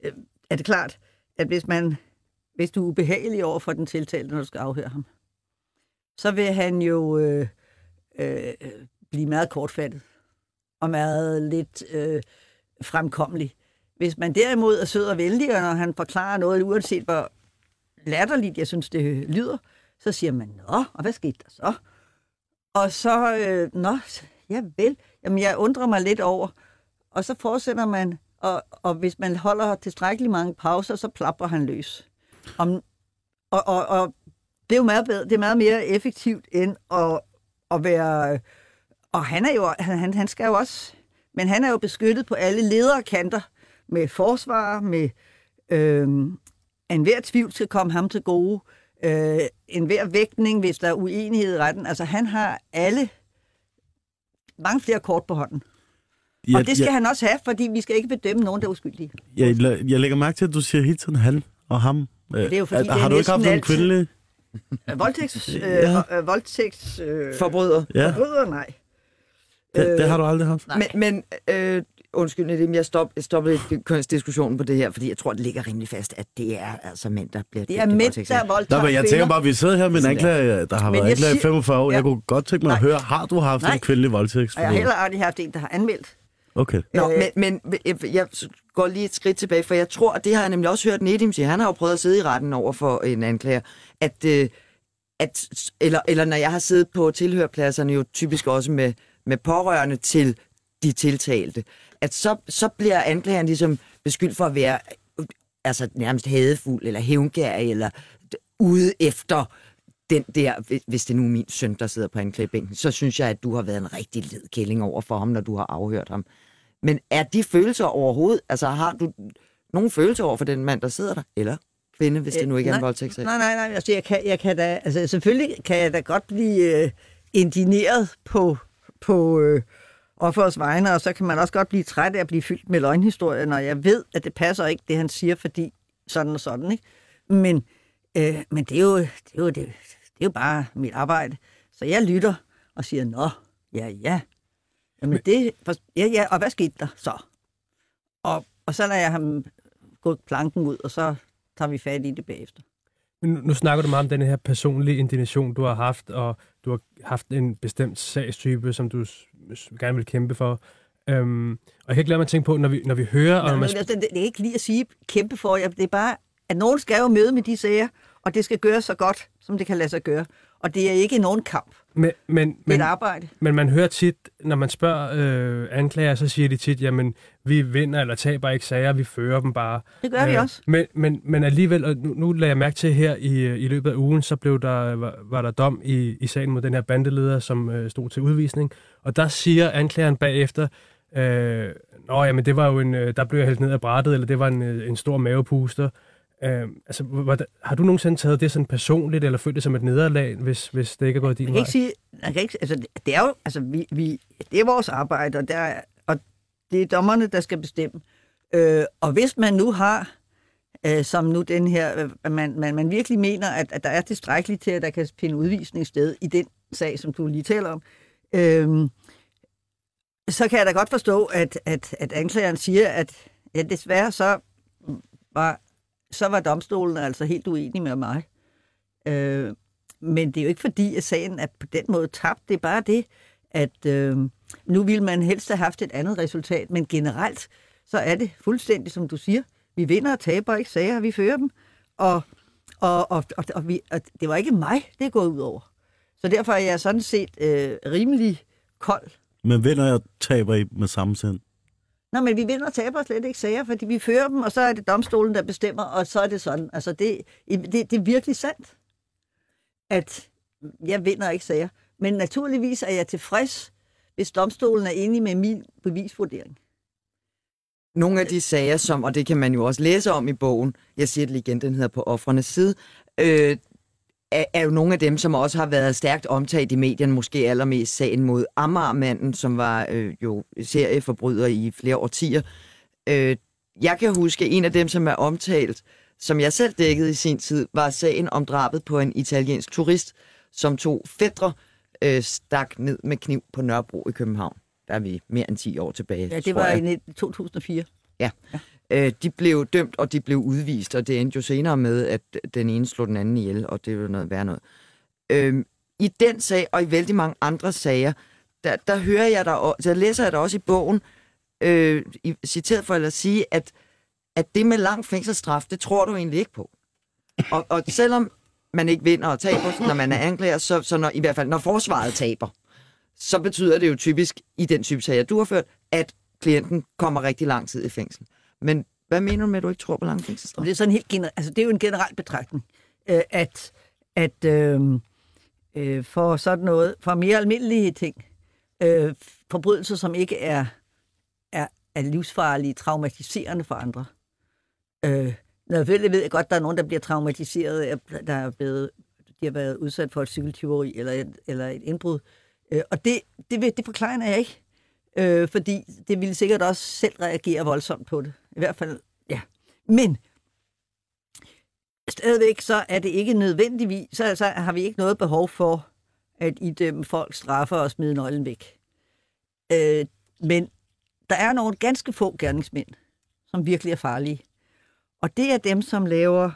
øh, er det klart, at hvis man hvis du er ubehagelig over for den tiltalte, når du skal afhøre ham, så vil han jo øh, øh, blive meget kortfattet og meget lidt øh, fremkommelig. Hvis man derimod er sød og venlig, og når han forklarer noget, uanset hvor latterligt jeg synes, det lyder, så siger man, nå, og hvad skete der så? Og så, øh, nå, ja vel, jamen jeg undrer mig lidt over, og så fortsætter man, og, og hvis man holder tilstrækkeligt mange pauser, så plapper han løs. Om, og, og, og det er jo meget, bedre, det er meget mere effektivt end at, at være... Og han er jo, han, han skal jo også... Men han er jo beskyttet på alle ledere kanter med forsvar, med øh, enhver tvivl skal komme ham til gode, øh, enhver vægtning, hvis der er uenighed i retten. Altså han har alle mange flere kort på hånden. Ja, og det skal ja, han også have, fordi vi skal ikke bedømme nogen, der er uskyldige. Jeg, jeg lægger mærke til, at du siger hele tiden han og ham. Ja, det er jo fordi, er, har du ikke haft en kvindelig? Voldtægts... ja. øh, voldtægts øh, Forbryder. Ja. Forbryder, nej. Det, det har du aldrig haft. Men, men øh, undskyld, Nedim, jeg stop, stoppede diskussionen på det her, fordi jeg tror, det ligger rimelig fast, at det er altså mænd, der bliver... Det er mænd, der voldtager Nå, men jeg tænker bare, at vi sidder her med en anklager, der har været anklaget i 45 år. Ja. Jeg kunne godt tænke mig at høre, har du haft Nej. en kvindelig voldtægt? Jeg har heller aldrig haft en, der har anmeldt. Okay. Nå, øh, men, men jeg går lige et skridt tilbage, for jeg tror, at det har jeg nemlig også hørt Nedim sige. Han har jo prøvet at sidde i retten over for en anklager, at, øh, at eller, eller når jeg har siddet på tilhørpladserne, jo typisk også med, med pårørende til de tiltalte, at så, så bliver anklageren ligesom beskyldt for at være altså nærmest hadefuld, eller hævngærig, eller ude efter den der, hvis det nu er min søn, der sidder på anklagebænken, så synes jeg, at du har været en rigtig led kælling over for ham, når du har afhørt ham. Men er de følelser overhovedet, altså har du nogen følelser over for den mand, der sidder der, eller kvinde, hvis det nu ikke er en voldtægtssag? Nej, nej, nej, altså jeg kan, jeg kan da, altså selvfølgelig kan jeg da godt blive øh, indineret på, på øh, offerets vegne, og så kan man også godt blive træt af at blive fyldt med løgnhistorier, når jeg ved, at det passer ikke, det han siger, fordi sådan og sådan, ikke? Men, øh, men det, er jo, det, er jo, det, det er jo bare mit arbejde. Så jeg lytter og siger, nå, ja, ja. Jamen det, ja, ja, og hvad skete der så? Og, og så lader jeg ham gå planken ud, og så tager vi fat i det bagefter. Nu, nu snakker du meget om den her personlige indignation, du har haft, og du har haft en bestemt sagstype, som du gerne vil kæmpe for. Øhm, og jeg kan ikke lade mig tænke på, når vi, når vi hører... Nej, og man... det, det, det er ikke lige at sige kæmpe for, det er bare, at nogen skal jo møde med de sager, og det skal gøres så godt, som det kan lade sig gøre. Og det er ikke nogen kamp. Men, men, det er et arbejde. Men man hører tit, når man spørger øh, anklager, så siger de tit, jamen, vi vinder eller taber ikke sager, vi fører dem bare. Det gør øh, vi også. Men, men, men alligevel, og nu, nu lader jeg mærke til her i, i løbet af ugen, så blev der, var, var der dom i, i sagen mod den her bandeleder, som øh, stod til udvisning. Og der siger anklageren bagefter, øh, Nå, jamen, det var jo en, øh, der blev jeg hældt ned af brættet, eller det var en, øh, en stor mavepuster. Øh, altså, hvad, har du nogensinde taget det sådan personligt, eller følt det som et nederlag, hvis, hvis det ikke er gået din jeg kan vej? Ikke sige, jeg kan ikke, altså, det er jo, altså, vi, vi, det er vores arbejde, og, der, og det er dommerne, der skal bestemme. Øh, og hvis man nu har, øh, som nu den her, øh, man, man, man virkelig mener, at, at der er tilstrækkeligt til, at der kan finde udvisning sted i den sag, som du lige taler om, øh, så kan jeg da godt forstå, at, at, at anklageren siger, at ja, desværre så var så var domstolen altså helt uenig med mig. Øh, men det er jo ikke fordi, at sagen er på den måde tabt. Det er bare det, at øh, nu vil man helst have haft et andet resultat, men generelt så er det fuldstændig, som du siger. Vi vinder og taber ikke sager, vi fører dem. Og, og, og, og, og, vi, og det var ikke mig, det er gået ud over. Så derfor er jeg sådan set øh, rimelig kold. Men vinder og taber I med samme sind? Nå, men vi vinder og taber slet ikke sager, fordi vi fører dem, og så er det domstolen, der bestemmer, og så er det sådan. Altså, det, det, det er virkelig sandt, at jeg vinder ikke sager. Men naturligvis er jeg tilfreds, hvis domstolen er enig med min bevisvurdering. Nogle af de sager, som, og det kan man jo også læse om i bogen, jeg siger det igen, den hedder på offrenes side, øh, er, er jo nogle af dem, som også har været stærkt omtalt i medierne, måske allermest sagen mod Amagermanden, som var øh, jo serieforbryder i flere årtier. Øh, jeg kan huske, en af dem, som er omtalt, som jeg selv dækkede i sin tid, var sagen om drabet på en italiensk turist, som tog fædre øh, stak ned med kniv på Nørrebro i København. Der er vi mere end 10 år tilbage. Ja, det var i 2004. Ja. ja. Øh, de blev dømt, og de blev udvist, og det endte jo senere med, at den ene slog den anden ihjel, og det var noget værd noget. Øh, I den sag, og i vældig mange andre sager, der, der hører jeg der, der læser jeg der også i bogen, øh, citeret for at sige, at, at det med lang fængselsstraf, det tror du egentlig ikke på. Og, og selvom man ikke vinder og taber, når man er anklager, så, så når, i hvert fald når forsvaret taber, så betyder det jo typisk i den type sager, du har ført, at klienten kommer rigtig lang tid i fængsel. Men hvad mener du med, at du ikke tror på lang fængselsstraf? Det er, sådan helt gener- altså, det er jo en generel betragtning, øh, at, at øh, øh, for sådan noget, for mere almindelige ting, øh, forbrydelser, som ikke er, er, er livsfarlige, traumatiserende for andre. Øh, Selvfølgelig ved jeg godt, at der er nogen, der bliver traumatiseret, der er blevet, de har været udsat for et cykeltyveri eller et, eller et indbrud. Øh, og det, det, det forklarer jeg ikke, øh, fordi det ville sikkert også selv reagere voldsomt på det. I hvert fald, ja. Men stadigvæk så er det ikke nødvendigvis, så, så har vi ikke noget behov for at idømme folk straffer og smide nøglen væk. Øh, men der er nogle ganske få gerningsmænd, som virkelig er farlige. Og det er dem, som laver,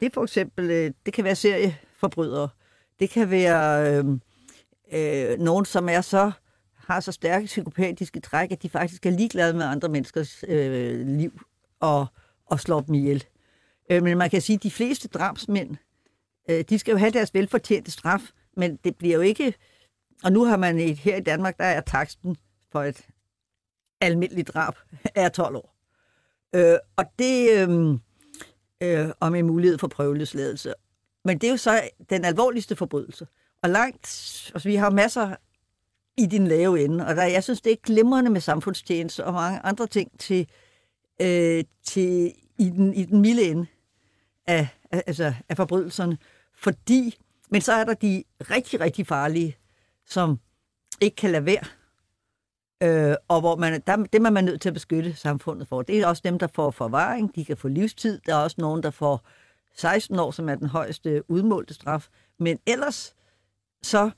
det er for eksempel, øh, det kan være serieforbrydere, det kan være øh, øh, nogen, som er så har så stærke psykopatiske træk, at de faktisk er ligeglade med andre menneskers øh, liv og, og slår dem ihjel. Øh, men man kan sige, at de fleste drabsmænd, øh, de skal jo have deres velfortjente straf, men det bliver jo ikke... Og nu har man et, her i Danmark, der er taksten for et almindeligt drab er 12 år. Øh, og det øh, øh, om en mulighed for prøveløsladelse. Men det er jo så den alvorligste forbrydelse. Og langt, altså vi har masser i din lave ende, og der, jeg synes, det er glimrende med samfundstjeneste og mange andre ting til, øh, til i, den, i den milde ende af, af, altså, af forbrydelserne. Fordi, men så er der de rigtig, rigtig farlige, som ikke kan lade være Øh, og hvor man, der, dem er man nødt til at beskytte samfundet for. Det er også dem, der får forvaring, de kan få livstid. Der er også nogen, der får 16 år, som er den højeste udmålte straf. Men ellers, så,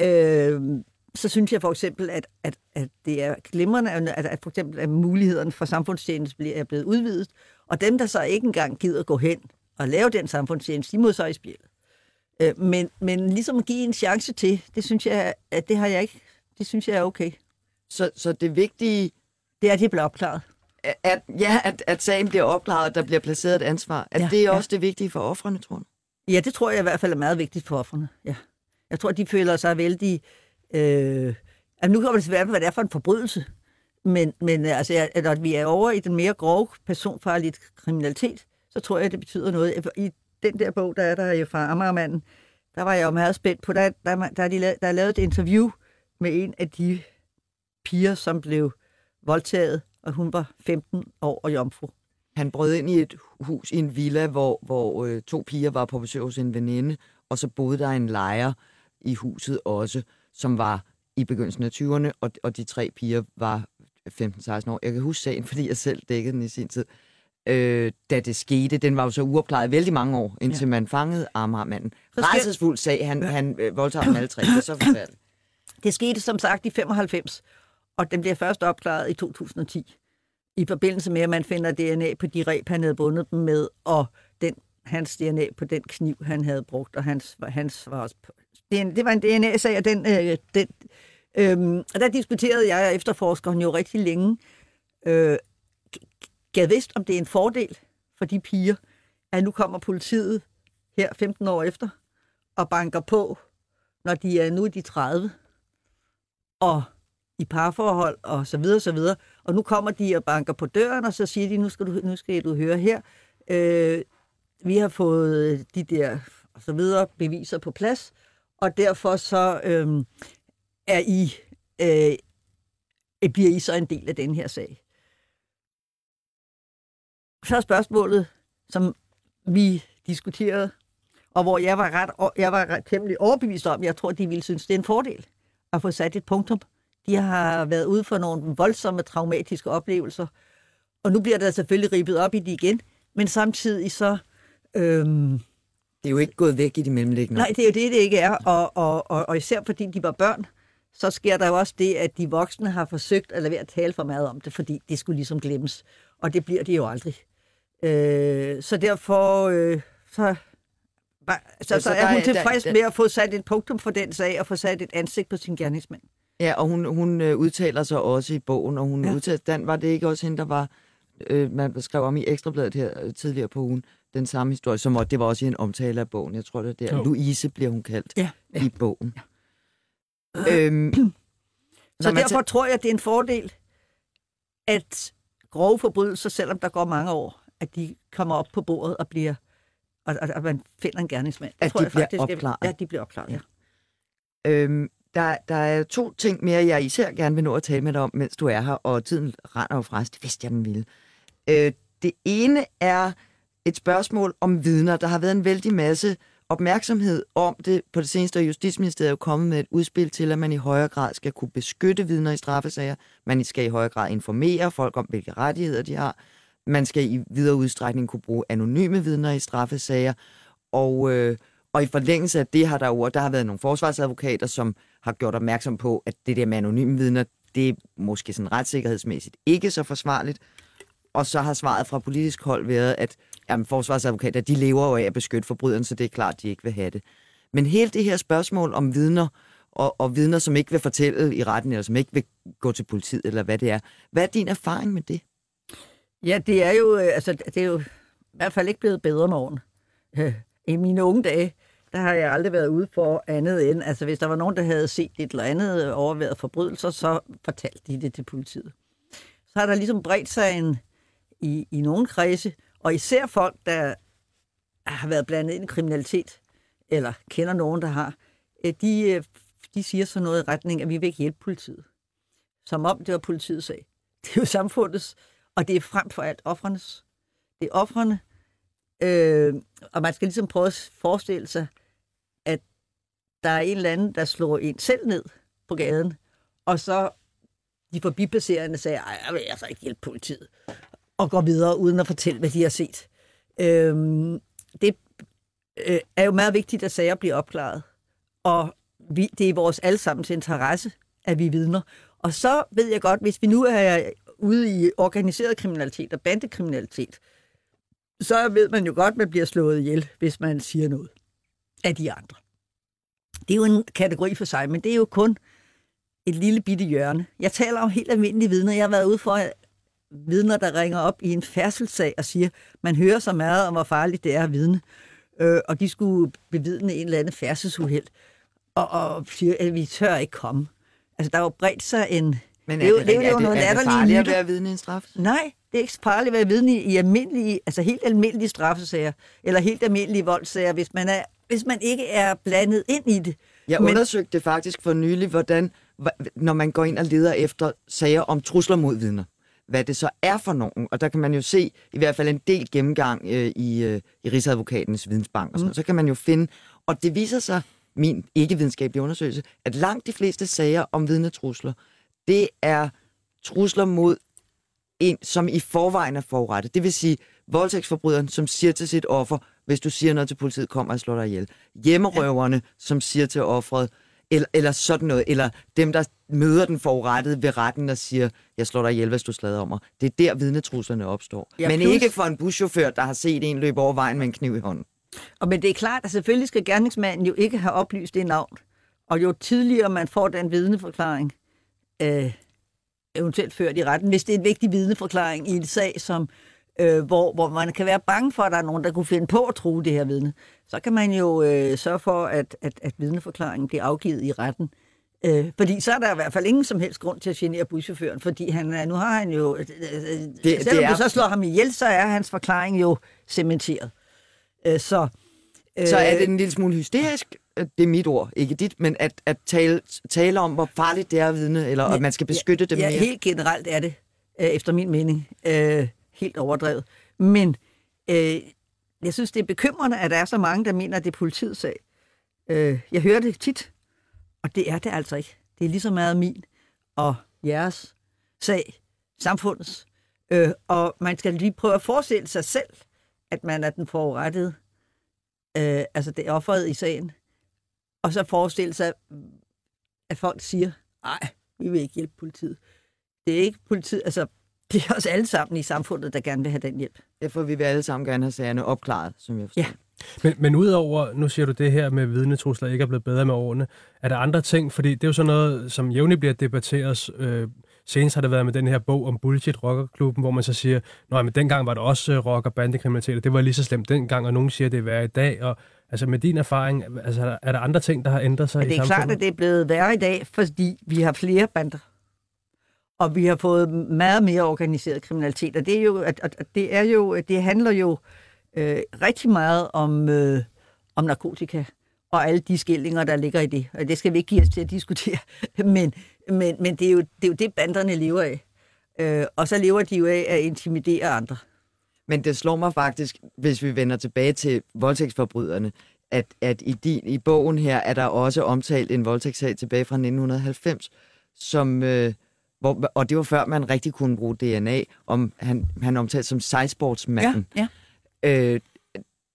øh, så synes jeg for eksempel, at, at, at det er glimrende, at, at for eksempel at mulighederne for samfundstjeneste er blevet udvidet. Og dem, der så ikke engang gider gå hen og lave den samfundstjeneste, de må så i spjældet. Øh, men, men ligesom at give en chance til, det synes jeg, at det har jeg ikke, det synes jeg er okay. Så, så det vigtige... Det er, at det bliver opklaret. At, ja, at, at sagen bliver opklaret, at der bliver placeret et ansvar. At ja, det er ja. også det vigtige for offrene, tror du? Ja, det tror jeg i hvert fald er meget vigtigt for offrene. Ja. Jeg tror, de føler sig vældig... Øh, Øh, altså nu kommer det svært, at hvad det er for en forbrydelse. Men, men øh, altså, at vi er over i den mere grove personfarlige kriminalitet, så tror jeg, det betyder noget. I den der bog, der er der øh, jo fra Amagermanden, der var jeg jo meget spændt på, der, der, der, der, der er lavet et interview med en af de piger, som blev voldtaget, og hun var 15 år og jomfru. Han brød ind i et hus i en villa, hvor, hvor øh, to piger var på besøg hos en veninde, og så boede der en lejer i huset også, som var i begyndelsen af 20'erne, og, og de tre piger var 15-16 år. Jeg kan huske sagen, fordi jeg selv dækkede den i sin tid. Øh, da det skete, den var jo så uopklaret vældig mange år, indtil ja. man fangede Amagermanden. Rejsesfuld sag, han, han øh, voldtager dem alle tre. Det er så forfærdeligt. Det skete som sagt i 95, og den bliver først opklaret i 2010, i forbindelse med, at man finder DNA på de reb, han havde bundet dem med, og den hans DNA på den kniv, han havde brugt, og hans, hans var også... Det, det var en DNA-sag, og den, øh, den, øh, og der diskuterede jeg og efterforskeren jo rigtig længe. Øh, gav vidst, om det er en fordel for de piger, at nu kommer politiet her 15 år efter og banker på, når de er nu er de 30, og i parforhold og så videre, så videre. Og nu kommer de og banker på døren, og så siger de, nu skal du, nu skal du høre her, øh, vi har fået de der og så videre beviser på plads, og derfor så øh, er I, øh, bliver I så en del af den her sag. Så er spørgsmålet, som vi diskuterede, og hvor jeg var ret, jeg var ret temmelig overbevist om, jeg tror, de ville synes, det er en fordel at få sat et punktum. De har været ude for nogle voldsomme traumatiske oplevelser, og nu bliver der selvfølgelig ribet op i det igen, men samtidig så... Øhm, det er jo ikke gået væk i de mellemliggende. Nej, det er jo det, det ikke er, og, og, og, og især fordi de var børn, så sker der jo også det, at de voksne har forsøgt at lade være at tale for meget om det, fordi det skulle ligesom glemmes, og det bliver det jo aldrig. Øh, så derfor øh, så, så, så er hun tilfreds med at få sat et punktum for den sag, og få sat et ansigt på sin gerningsmand. Ja, og hun, hun øh, udtaler sig også i bogen, og hun ja. udtaler, den var det ikke også hende, der var, øh, man skrev om i Ekstrabladet her øh, tidligere på ugen, den samme historie, som det var også i en omtale af bogen. Jeg tror, det er der. Jo. Louise bliver hun kaldt ja, ja. i bogen. Ja. Øhm, så derfor tror jeg, det er en fordel, at grove forbrydelser, selvom der går mange år, at de kommer op på bordet og bliver og, og, og man finder en gerningsmand. At tror de jeg bliver faktisk, opklaret. Ja, de bliver opklaret, ja. ja. Øhm, der, der er to ting mere, jeg især gerne vil nå at tale med dig om, mens du er her, og tiden render jo fra os. Det vidste jeg, den ville. Øh, det ene er et spørgsmål om vidner. Der har været en vældig masse opmærksomhed om det på det seneste, og Justitsministeriet er jo kommet med et udspil til, at man i højere grad skal kunne beskytte vidner i straffesager. Man skal i højere grad informere folk om, hvilke rettigheder de har. Man skal i videre udstrækning kunne bruge anonyme vidner i straffesager. Og, øh, og i forlængelse af det har der jo der har været nogle forsvarsadvokater, som har gjort opmærksom på, at det der med anonyme vidner, det er måske sådan retssikkerhedsmæssigt ikke så forsvarligt. Og så har svaret fra politisk hold været, at jamen, forsvarsadvokater, de lever jo af at beskytte forbryderen, så det er klart, de ikke vil have det. Men hele det her spørgsmål om vidner, og, og vidner, som ikke vil fortælle i retten, eller som ikke vil gå til politiet, eller hvad det er. Hvad er din erfaring med det? Ja, det er jo, øh, altså, det er jo i hvert fald ikke blevet bedre med årene. I mine unge dage, der har jeg aldrig været ude for andet end, altså hvis der var nogen, der havde set et eller andet øh, overværet forbrydelser, så fortalte de det til politiet. Så har der ligesom bredt sig en, i, i nogle kredse, og især folk, der har været blandet ind i kriminalitet, eller kender nogen, der har, øh, de, øh, de siger så noget i retning, at vi vil ikke hjælpe politiet. Som om det var politiets sag. Det er jo samfundets og det er frem for alt offrenes. Det er offrene. Øh, og man skal ligesom prøve at forestille sig, at der er en eller anden, der slår en selv ned på gaden, og så de forbipasserende siger, ej, jeg vil altså ikke hjælpe politiet, og går videre uden at fortælle, hvad de har set. Øh, det øh, er jo meget vigtigt, at sager bliver opklaret, og vi, det er vores allesammens interesse, at vi vidner. Og så ved jeg godt, hvis vi nu er ude i organiseret kriminalitet og bandekriminalitet, så ved man jo godt, at man bliver slået ihjel, hvis man siger noget af de andre. Det er jo en kategori for sig, men det er jo kun et lille bitte hjørne. Jeg taler om helt almindelige vidner. Jeg har været ude for vidner, der ringer op i en færdselssag og siger, man hører så meget om, hvor farligt det er at vidne, øh, og de skulle bevidne en eller anden færdselsuheld, og, og siger, at vi tør ikke komme. Altså, der er jo bredt sig en, men er det, det, det, er, jo noget er det farligt at være vidne i en straf? Nej, det er ikke farligt at være vidne i, i almindelige, altså helt almindelige straffesager, eller helt almindelige voldssager, hvis man, er, hvis man ikke er blandet ind i det. Jeg Men... undersøgte det faktisk for nylig, hvordan, når man går ind og leder efter sager om trusler mod vidner, hvad det så er for nogen. Og der kan man jo se i hvert fald en del gennemgang øh, i, øh, i Rigsadvokatens vidensbank og sådan mm. Så kan man jo finde, og det viser sig, min ikke-videnskabelige undersøgelse, at langt de fleste sager om vidnetrusler, det er trusler mod en, som i forvejen er forrettet. Det vil sige voldtægtsforbryderen, som siger til sit offer, hvis du siger noget til politiet, kommer og slår dig ihjel. Hjemmerøverne, ja. som siger til offeret, eller, eller sådan noget, eller dem, der møder den forurettede ved retten og siger, jeg slår dig ihjel, hvis du slader om mig. Det er der, vidnetruslerne opstår. Ja, Men plus- ikke for en buschauffør, der har set en løbe over vejen med en kniv i hånden. Og men det er klart, at selvfølgelig skal gerningsmanden jo ikke have oplyst det navn. Og jo tidligere man får den vidneforklaring, øh, eventuelt ført i retten, hvis det er en vigtig vidneforklaring i en sag, som, øh, hvor, hvor man kan være bange for, at der er nogen, der kunne finde på at true det her vidne, så kan man jo øh, sørge for, at, at, at vidneforklaringen bliver afgivet i retten. Øh, fordi så er der i hvert fald ingen som helst grund til at genere buschaufføren, fordi han, er- nu har han jo... Øh, øh, det, det selvom er- du så slår ham ihjel, så er hans forklaring jo cementeret. Øh, så, øh, Så er det en lille smule hysterisk, øh, det er mit ord, ikke dit, men at, at tale, tale om, hvor farligt det er at vidne, eller at man skal beskytte dem ja, mere. helt generelt er det, øh, efter min mening, øh, helt overdrevet. Men øh, jeg synes, det er bekymrende, at der er så mange, der mener, at det er politiets sag. Øh, jeg hører det tit, og det er det altså ikke. Det er lige så meget min og jeres sag, samfundets. Øh, og man skal lige prøve at forestille sig selv, at man er den forurettede, øh, altså det er offeret i sagen, og så forestille sig, at folk siger, nej, vi vil ikke hjælpe politiet. Det er ikke politiet, altså det er os alle sammen i samfundet, der gerne vil have den hjælp. Derfor vil vi alle sammen gerne have sagerne opklaret, som jeg forstår. Ja. Men, men udover, nu siger du det her med vidnetrusler ikke er blevet bedre med årene, er der andre ting, fordi det er jo sådan noget, som jævnligt bliver debatteret. Øh, senest har det været med den her bog om Bullshit Rockerklubben, hvor man så siger, nej, men dengang var der også øh, rock- og bandekriminalitet, og det var lige så slemt dengang, og nogen siger, at det er værre i dag. Og, altså med din erfaring, altså, er der- er andre ting, der har ændret sig Men i det er samfundet? klart, at det er blevet værre i dag, fordi vi har flere bander. Og vi har fået meget mere organiseret kriminalitet. Og det er jo, at, at, det, er jo det handler jo øh, rigtig meget om, øh, om narkotika og alle de skillinger, der ligger i det. Og det skal vi ikke give os til at diskutere. Men, men, men det, er jo, det er jo det, banderne lever af. Øh, og så lever de jo af at intimidere andre. Men det slår mig faktisk, hvis vi vender tilbage til voldtægtsforbryderne, at, at i, din, i bogen her er der også omtalt en voldtægtssag tilbage fra 1990, som, øh, hvor, og det var før man rigtig kunne bruge DNA, om han, han omtalt som sejlsportsmanden. ja. Øh,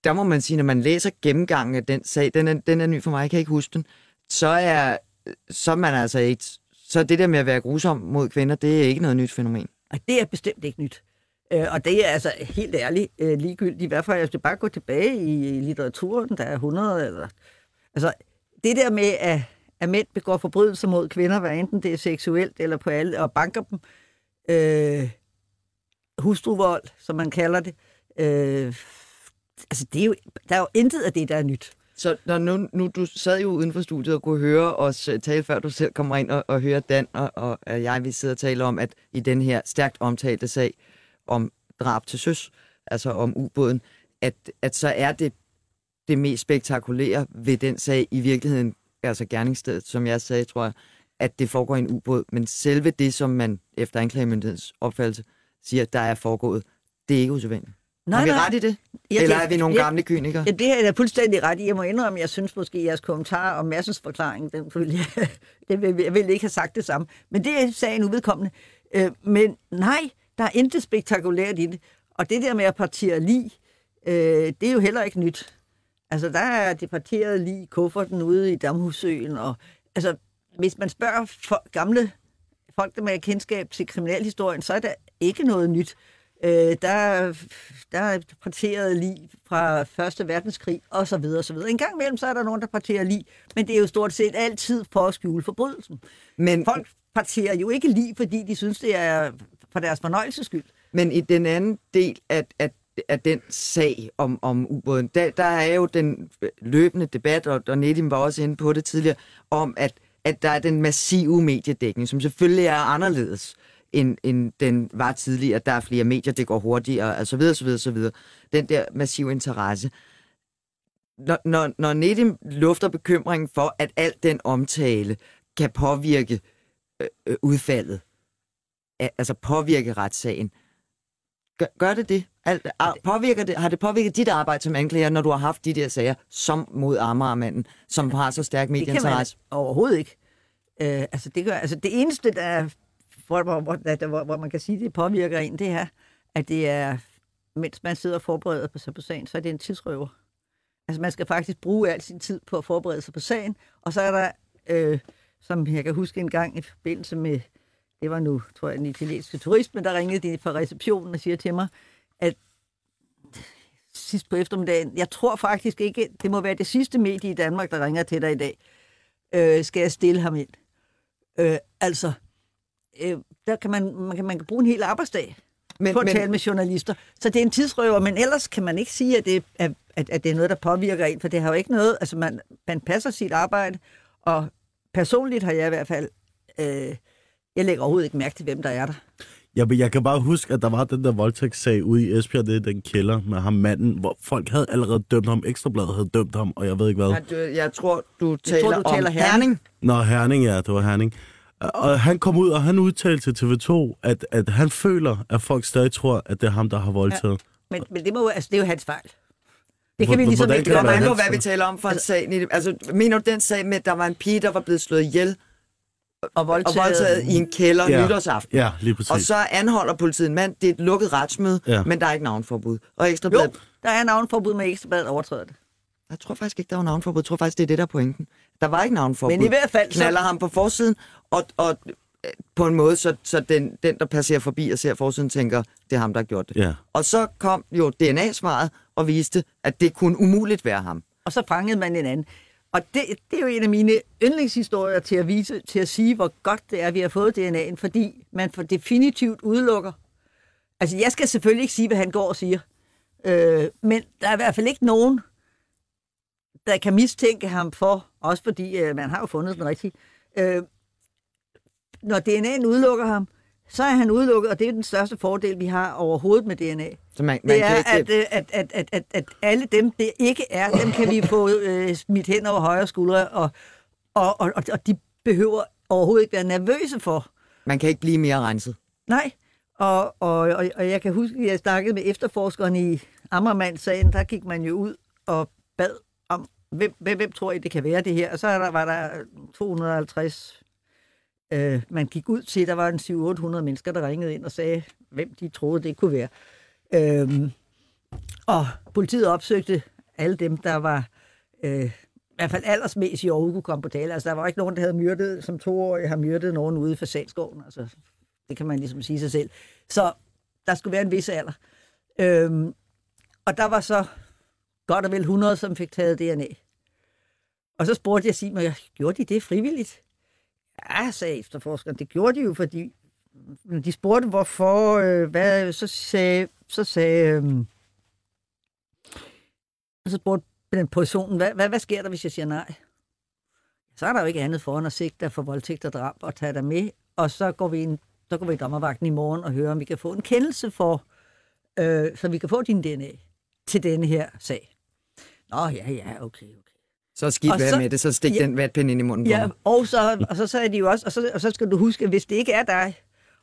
der må man sige, når man læser gennemgangen af den sag, den er, den er ny for mig, jeg kan ikke huske den, så er, så er man altså ikke, så det der med at være grusom mod kvinder, det er ikke noget nyt fænomen. Og det er bestemt ikke nyt. Øh, og det er altså helt ærligt øh, ligegyldigt. I hvert fald, jeg skal bare gå tilbage i, i litteraturen, der er 100 eller... Altså, det der med, at, at mænd begår forbrydelser mod kvinder, hvad enten det er seksuelt eller på alle, og banker dem, øh, hustruvold, som man kalder det, øh, altså, det er jo, der er jo intet af det, der er nyt. Så når nu, nu, du sad jo uden for studiet og kunne høre os øh, tale, før du selv kommer ind og, og høre Dan og, og jeg, vi sidder og taler om, at i den her stærkt omtalte sag om drab til søs, altså om ubåden, at, at så er det det mest spektakulære ved den sag i virkeligheden, altså gerningsstedet, som jeg sagde, tror jeg, at det foregår i en ubåd, men selve det, som man efter anklagemyndighedens opfattelse siger, der er foregået, det er ikke usædvanligt. Har vi ret i det? Ja, Eller er vi nogle ja, gamle kynikere? Ja, det er jeg da fuldstændig ret i. Jeg må indrømme, jeg synes måske, at jeres kommentar om Massens forklaring, den vil jeg, det vil, jeg ville ikke have sagt det samme. Men det er sagen uvedkommende. Øh, men nej, der er intet spektakulært i det. Og det der med at partere lige, øh, det er jo heller ikke nyt. Altså, der er departeret lige i kufferten ude i Damhussøen. Og, altså, hvis man spørger for, gamle folk, der med kendskab til kriminalhistorien, så er der ikke noget nyt. Øh, der, der er parteret lige fra Første Verdenskrig, og så videre, og så videre. En gang imellem, så er der nogen, der parterer lige, men det er jo stort set altid for at skjule forbrydelsen. Men, Folk parterer jo ikke lige, fordi de synes, det er for deres fornøjelses skyld. Men i den anden del af, af, af den sag om, om ubåden, der, der er jo den løbende debat, og, og Nedim var også inde på det tidligere, om at, at der er den massive mediedækning, som selvfølgelig er anderledes end, end den var tidligere. Der er flere medier, det går hurtigere, og så videre, så videre, så videre. Den der massive interesse. Når, når, når Nedim lufter bekymringen for, at alt den omtale kan påvirke øh, øh udfaldet, altså påvirke retssagen, Gør, gør det det? Alt, er, påvirker det? Har det påvirket dit arbejde som anklager, når du har haft de der sager, som mod Amagermanden, som har så stærk Det kan man medieinteresse? overhovedet ikke. Øh, altså, det, gør, altså, det eneste, der, hvor, hvor, hvor, hvor, hvor man kan sige, det påvirker en, det er, at det er, mens man sidder og forbereder på sig på sagen, så er det en tidsrøver. Altså, man skal faktisk bruge al sin tid på at forberede sig på sagen, og så er der øh, som jeg kan huske en gang i forbindelse med, det var nu, tror jeg, den italienske turisme, der ringede de fra receptionen og siger til mig, at sidst på eftermiddagen, jeg tror faktisk ikke, det må være det sidste medie i Danmark, der ringer til dig i dag, øh, skal jeg stille ham ind. Øh, altså, øh, der kan man, man, kan, man kan bruge en hel arbejdsdag men, på at men, tale med journalister. Så det er en tidsrøver, men ellers kan man ikke sige, at det, er, at, at det er noget, der påvirker en, for det har jo ikke noget, altså man, man passer sit arbejde, og personligt har jeg i hvert fald, øh, jeg lægger overhovedet ikke mærke til, hvem der er der. Jeg, jeg kan bare huske, at der var den der voldtægtssag ude i Esbjerg, det er den kælder med ham manden, hvor folk havde allerede dømt ham, Ekstrabladet havde dømt ham, og jeg ved ikke hvad. Ja, du, jeg tror, du taler, tror, du taler om Herning. Nå, Herning, ja, det var Herning. Og han kom ud, og han udtalte til TV2, at, at han føler, at folk stadig tror, at det er ham, der har voldtaget. Ja, men, men det, må, altså, det er jo hans fejl. Det kan vi ligesom ikke gøre. Det hvad vi taler om for altså, en sag. Altså, mener du den sag med, at der var en pige, der var blevet slået ihjel, og voldtaget, og voldtaget i en kælder ja. nytårsaften. Ja, lige præcis. Og så anholder politiet en mand. Det er et lukket retsmøde, ja. men der er ikke navnforbud. Og Ekstrabladet... Jo, der er navnforbud, med Ekstrabladet overtræder det. Jeg tror faktisk ikke, der var navnforbud. Jeg tror faktisk, det er det, der er pointen. Der var ikke navnforbud. Men i hvert fald... Knaller så... ham på forsiden, og, og øh, på en måde, så, så den, den, der passerer forbi og ser forsiden, tænker, det er ham, der har gjort det. Ja. Og så kom jo DNA-svaret og viste, at det kunne umuligt være ham. Og så fangede man en anden. Og det, det er jo en af mine yndlingshistorier til at vise, til at sige, hvor godt det er, at vi har fået DNA'en, fordi man for definitivt udelukker. Altså, jeg skal selvfølgelig ikke sige, hvad han går og siger. Øh, men der er i hvert fald ikke nogen, der kan mistænke ham for, også fordi øh, man har jo fundet den rigtige. Øh, når DNA'en udelukker ham, så er han udelukket, og det er den største fordel, vi har overhovedet med DNA. Så man, man det er, kan ikke... at, at, at, at, at, at alle dem, det ikke er, dem kan vi få øh, smidt hen over højre skuldre, og, og, og, og de behøver overhovedet ikke være nervøse for. Man kan ikke blive mere renset. Nej, og, og, og, og jeg kan huske, at jeg snakkede med efterforskeren i Ammermand-sagen, der gik man jo ud og bad om, hvem, hvem, hvem tror I, det kan være det her? Og så der, var der 250 øh, man gik ud til, der var en 700-800 mennesker, der ringede ind og sagde, hvem de troede, det kunne være. Øh, og politiet opsøgte alle dem, der var øh, i hvert fald aldersmæssigt overhovedet kunne komme på tale. Altså, der var ikke nogen, der havde myrdet, som toårig har myrdet nogen ude i fasadskoven. Altså, det kan man ligesom sige sig selv. Så der skulle være en vis alder. Øhm, og der var så godt og vel 100, som fik taget DNA. Og så spurgte jeg sig gjorde de det frivilligt? Ja, sagde efterforskeren, det gjorde de jo, fordi de spurgte, hvorfor, øh, hvad, så sagde, så sagde, øh, så spurgte den personen, hvad, hvad, hvad sker der, hvis jeg siger nej? Så er der jo ikke andet foran at sigte for voldtægt og drab og tage dig med, og så går vi, ind, så går vi i dommervagten i morgen og hører, om vi kan få en kendelse for, øh, så vi kan få din DNA til denne her sag. Nå, ja, ja, okay, okay. Så skidt være med det, så stik ja, den vatpind ind i munden på ja, og så, og så sagde de jo også, og så, og så skal du huske, hvis det ikke er dig,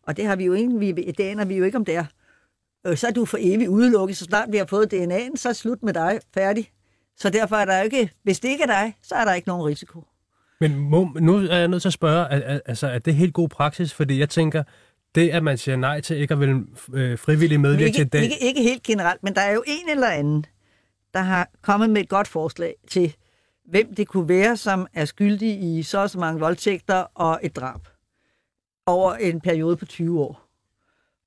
og det har vi jo ikke, vi, det aner vi jo ikke om det er, øh, så er du for evigt udelukket, så snart vi har fået DNA'en, så er slut med dig, færdig. Så derfor er der jo ikke, hvis det ikke er dig, så er der ikke nogen risiko. Men må, nu er jeg nødt til at spørge, altså, er det helt god praksis? Fordi jeg tænker, det, at man siger nej til ikke at vil øh, frivillig medvirke ikke, til det. Ikke, ikke helt generelt, men der er jo en eller anden, der har kommet med et godt forslag til, hvem det kunne være, som er skyldig i så og så mange voldtægter og et drab over en periode på 20 år.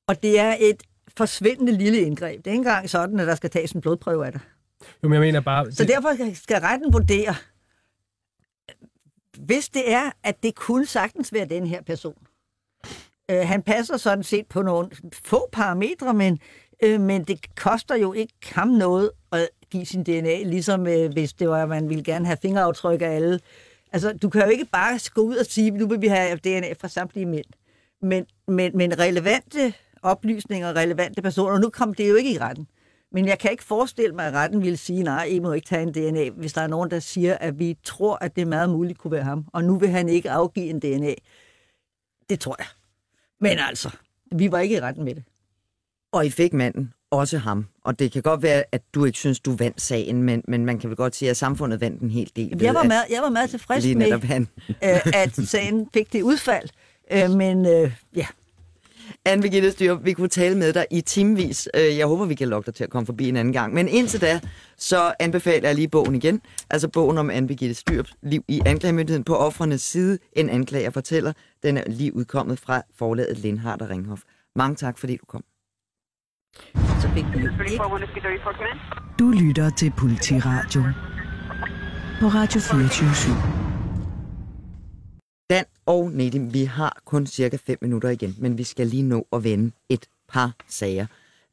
Og det er et forsvindende lille indgreb. Det er ikke engang sådan, at der skal tages en blodprøve af det. Jo, men jeg mener bare... Så derfor skal retten vurdere, hvis det er, at det kunne sagtens være den her person. Øh, han passer sådan set på nogle få parametre, men, øh, men det koster jo ikke ham noget give sin DNA, ligesom øh, hvis det var, at man ville gerne have fingeraftryk af alle. Altså, du kan jo ikke bare gå ud og sige, nu vil vi have DNA fra samtlige mænd. Men, men, men relevante oplysninger, relevante personer, og nu kom det jo ikke i retten. Men jeg kan ikke forestille mig, at retten ville sige, nej, I må ikke tage en DNA, hvis der er nogen, der siger, at vi tror, at det er meget muligt kunne være ham, og nu vil han ikke afgive en DNA. Det tror jeg. Men altså, vi var ikke i retten med det. Og I fik manden, også ham. Og det kan godt være, at du ikke synes, du vandt sagen, men, men man kan vel godt sige, at samfundet vandt en hel del. Jeg var, meget, jeg var meget tilfreds med, han. Øh, at sagen fik det udfald. Øh, men øh, ja. Anne Birgitte Styr, vi kunne tale med dig i timevis. Øh, jeg håber, vi kan lokke dig til at komme forbi en anden gang. Men indtil da, så anbefaler jeg lige bogen igen. Altså bogen om Anne Birgitte Styrs liv i anklagemyndigheden på offrenes side. En anklager fortæller. Den er lige udkommet fra forlaget Lindhardt og Ringhof. Mange tak, fordi du kom. Så fik vi jo ikke Du lytter til Politiradio på Radio 24 Dan og Nedim, vi har kun cirka 5 minutter igen, men vi skal lige nå at vende et par sager.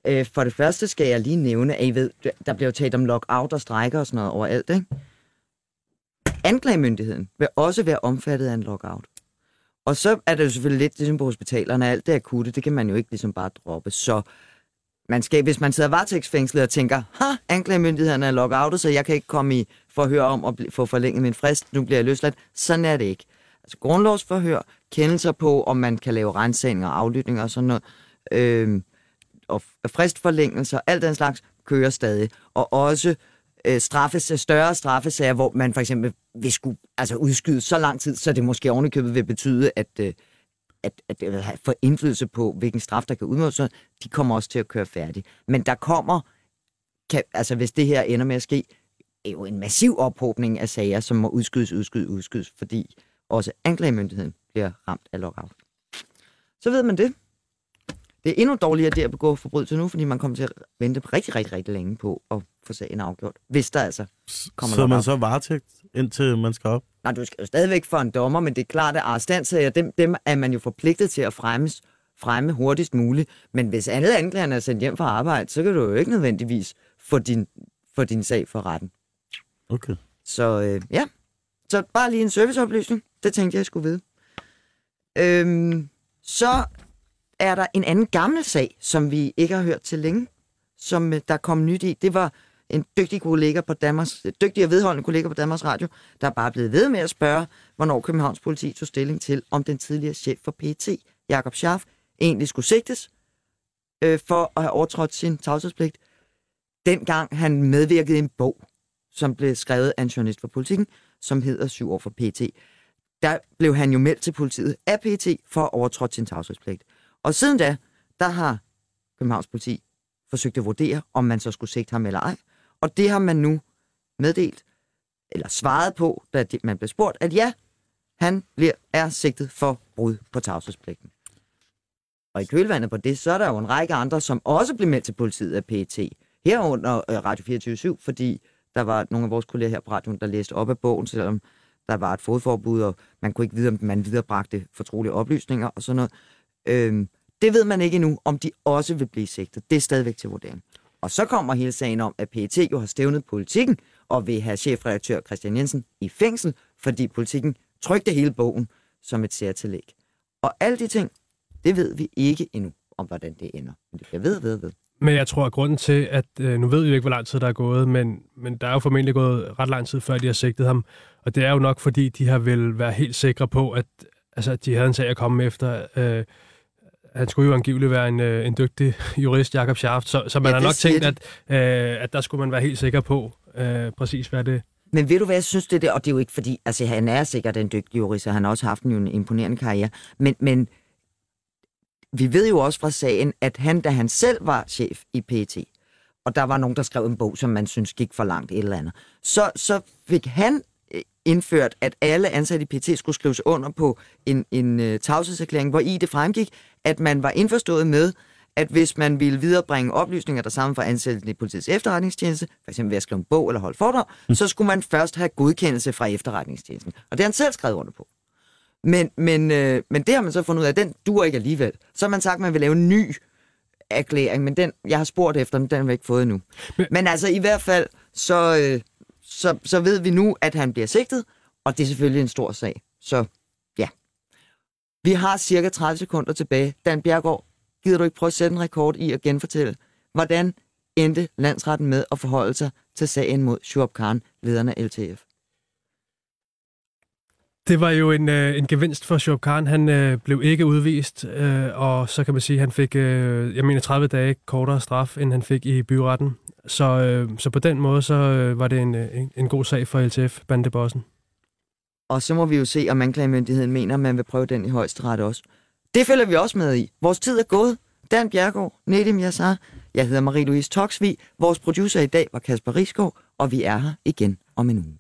Øh, for det første skal jeg lige nævne, at I ved, der bliver jo talt om lockout og strækker og sådan noget overalt, ikke? Anklagemyndigheden vil også være omfattet af en lockout. Og så er det jo selvfølgelig lidt ligesom på hospitalerne, alt det akutte, det kan man jo ikke ligesom bare droppe. Så man skal, hvis man sidder varetægtsfængslet og tænker, ha, anklagemyndigheden er lockoutet, så jeg kan ikke komme i forhør om at få forlænget min frist, nu bliver jeg løsladt. Sådan er det ikke. Altså grundlovsforhør, kendelser på, om man kan lave rensagninger og aflytninger og sådan noget, øh, og fristforlængelser, alt den slags, kører stadig. Og også øh, straffes, større straffesager, hvor man for eksempel vil skulle altså udskyde så lang tid, så det måske ovenikøbet vil betyde, at, øh, at, at, at få indflydelse på, hvilken straf, der kan udmåles, de kommer også til at køre færdig. Men der kommer, kan, altså hvis det her ender med at ske, er jo en massiv ophobning af sager, som må udskydes, udskydes, udskydes, fordi også anklagemyndigheden bliver ramt af lockout. Så ved man det. Det er endnu dårligere det at begå forbrydelse nu, fordi man kommer til at vente rigtig, rigtig, rigtig længe på at få sagen afgjort. Hvis der altså kommer Så er man lockout. så varetægt, indtil man skal op? Nej, du skal jo stadigvæk for en dommer, men det er klart, at arrestantsager, dem, dem er man jo forpligtet til at fremme, fremme hurtigst muligt. Men hvis alle anklagerne er sendt hjem fra arbejde, så kan du jo ikke nødvendigvis få din, få din sag for retten. Okay. Så øh, ja, så bare lige en serviceoplysning. Det tænkte jeg, jeg skulle vide. Øhm, så er der en anden gammel sag, som vi ikke har hørt til længe, som øh, der kom nyt i. Det var en dygtig kollega på Danmarks, dygtig og vedholdende kollega på Danmarks Radio, der er bare blevet ved med at spørge, hvornår Københavns politi tog stilling til, om den tidligere chef for PT, Jakob Schaff, egentlig skulle sigtes øh, for at have overtrådt sin tavshedspligt, dengang han medvirkede i en bog, som blev skrevet af en journalist for politikken, som hedder Syv år for PT. Der blev han jo meldt til politiet af PT for at overtrådt sin tavshedspligt. Og siden da, der har Københavns politi forsøgt at vurdere, om man så skulle sigte ham eller ej. Og det har man nu meddelt, eller svaret på, da man blev spurgt, at ja, han bliver, er sigtet for brud på tavshedspligten. Og i kølvandet på det, så er der jo en række andre, som også blev meldt til politiet af PET. Herunder øh, Radio 24 fordi der var nogle af vores kolleger her på radioen, der læste op af bogen, selvom der var et fodforbud, og man kunne ikke vide, om man viderebragte fortrolige oplysninger og sådan noget. Øhm, det ved man ikke endnu, om de også vil blive sigtet. Det er stadigvæk til vurdering. Og så kommer hele sagen om, at PET jo har stævnet politikken og vil have chefredaktør Christian Jensen i fængsel, fordi politikken trykte hele bogen som et særtillæg. Og alle de ting, det ved vi ikke endnu, om hvordan det ender. Men det bliver ved, ved, ved. Men jeg tror, at grunden til, at øh, nu ved vi jo ikke, hvor lang tid der er gået, men, men der er jo formentlig gået ret lang tid, før de har sigtet ham. Og det er jo nok, fordi de har vel været helt sikre på, at, altså, at de havde en sag at komme efter. Øh, han skulle jo angiveligt være en, øh, en dygtig jurist, Jakob Schaft, så, så man Ja, har nok tænkt, at, øh, at der skulle man være helt sikker på øh, præcis, hvad det Men ved du hvad, jeg synes det der, og det er jo ikke fordi, altså han er sikkert en dygtig jurist, og han har også haft en, en imponerende karriere, men, men vi ved jo også fra sagen, at han, da han selv var chef i PET, og der var nogen, der skrev en bog, som man synes gik for langt et eller andet, så, så fik han indført, at alle ansatte i PET skulle skrives under på en, en uh, tavshedserklæring, hvor i det fremgik, at man var indforstået med, at hvis man ville viderebringe oplysninger, der sammen for ansættelsen i politiets efterretningstjeneste, f.eks. ved at skrive en bog eller holde foredrag, mm. så skulle man først have godkendelse fra efterretningstjenesten. Og det har han selv skrevet under på. Men, men, øh, men det har man så fundet ud af, at den duer ikke alligevel. Så har man sagt, at man vil lave en ny erklæring, men den, jeg har spurgt efter, men den har vi ikke fået endnu. Men, men altså i hvert fald, så, øh, så, så ved vi nu, at han bliver sigtet, og det er selvfølgelig en stor sag. Så ja. Vi har cirka 30 sekunder tilbage. Dan Bjergård, gider du ikke prøve at sætte en rekord i at genfortælle, hvordan endte landsretten med at forholde sig til sagen mod Shuab Khan, lederen af LTF? Det var jo en, øh, en gevinst for Shoaib Khan. Han øh, blev ikke udvist, øh, og så kan man sige, at han fik, øh, jeg mener, 30 dage kortere straf, end han fik i byretten. Så, øh, så på den måde, så øh, var det en, øh, en, en god sag for LTF, bandebossen. Og så må vi jo se, om anklagemyndigheden mener, at man vil prøve den i højesteret også. Det følger vi også med i. Vores tid er gået. Dan Bjergård, Nedim Yassar, jeg hedder Marie-Louise Toksvig. Vores producer i dag var Kasper Risgaard, og vi er her igen om en uge.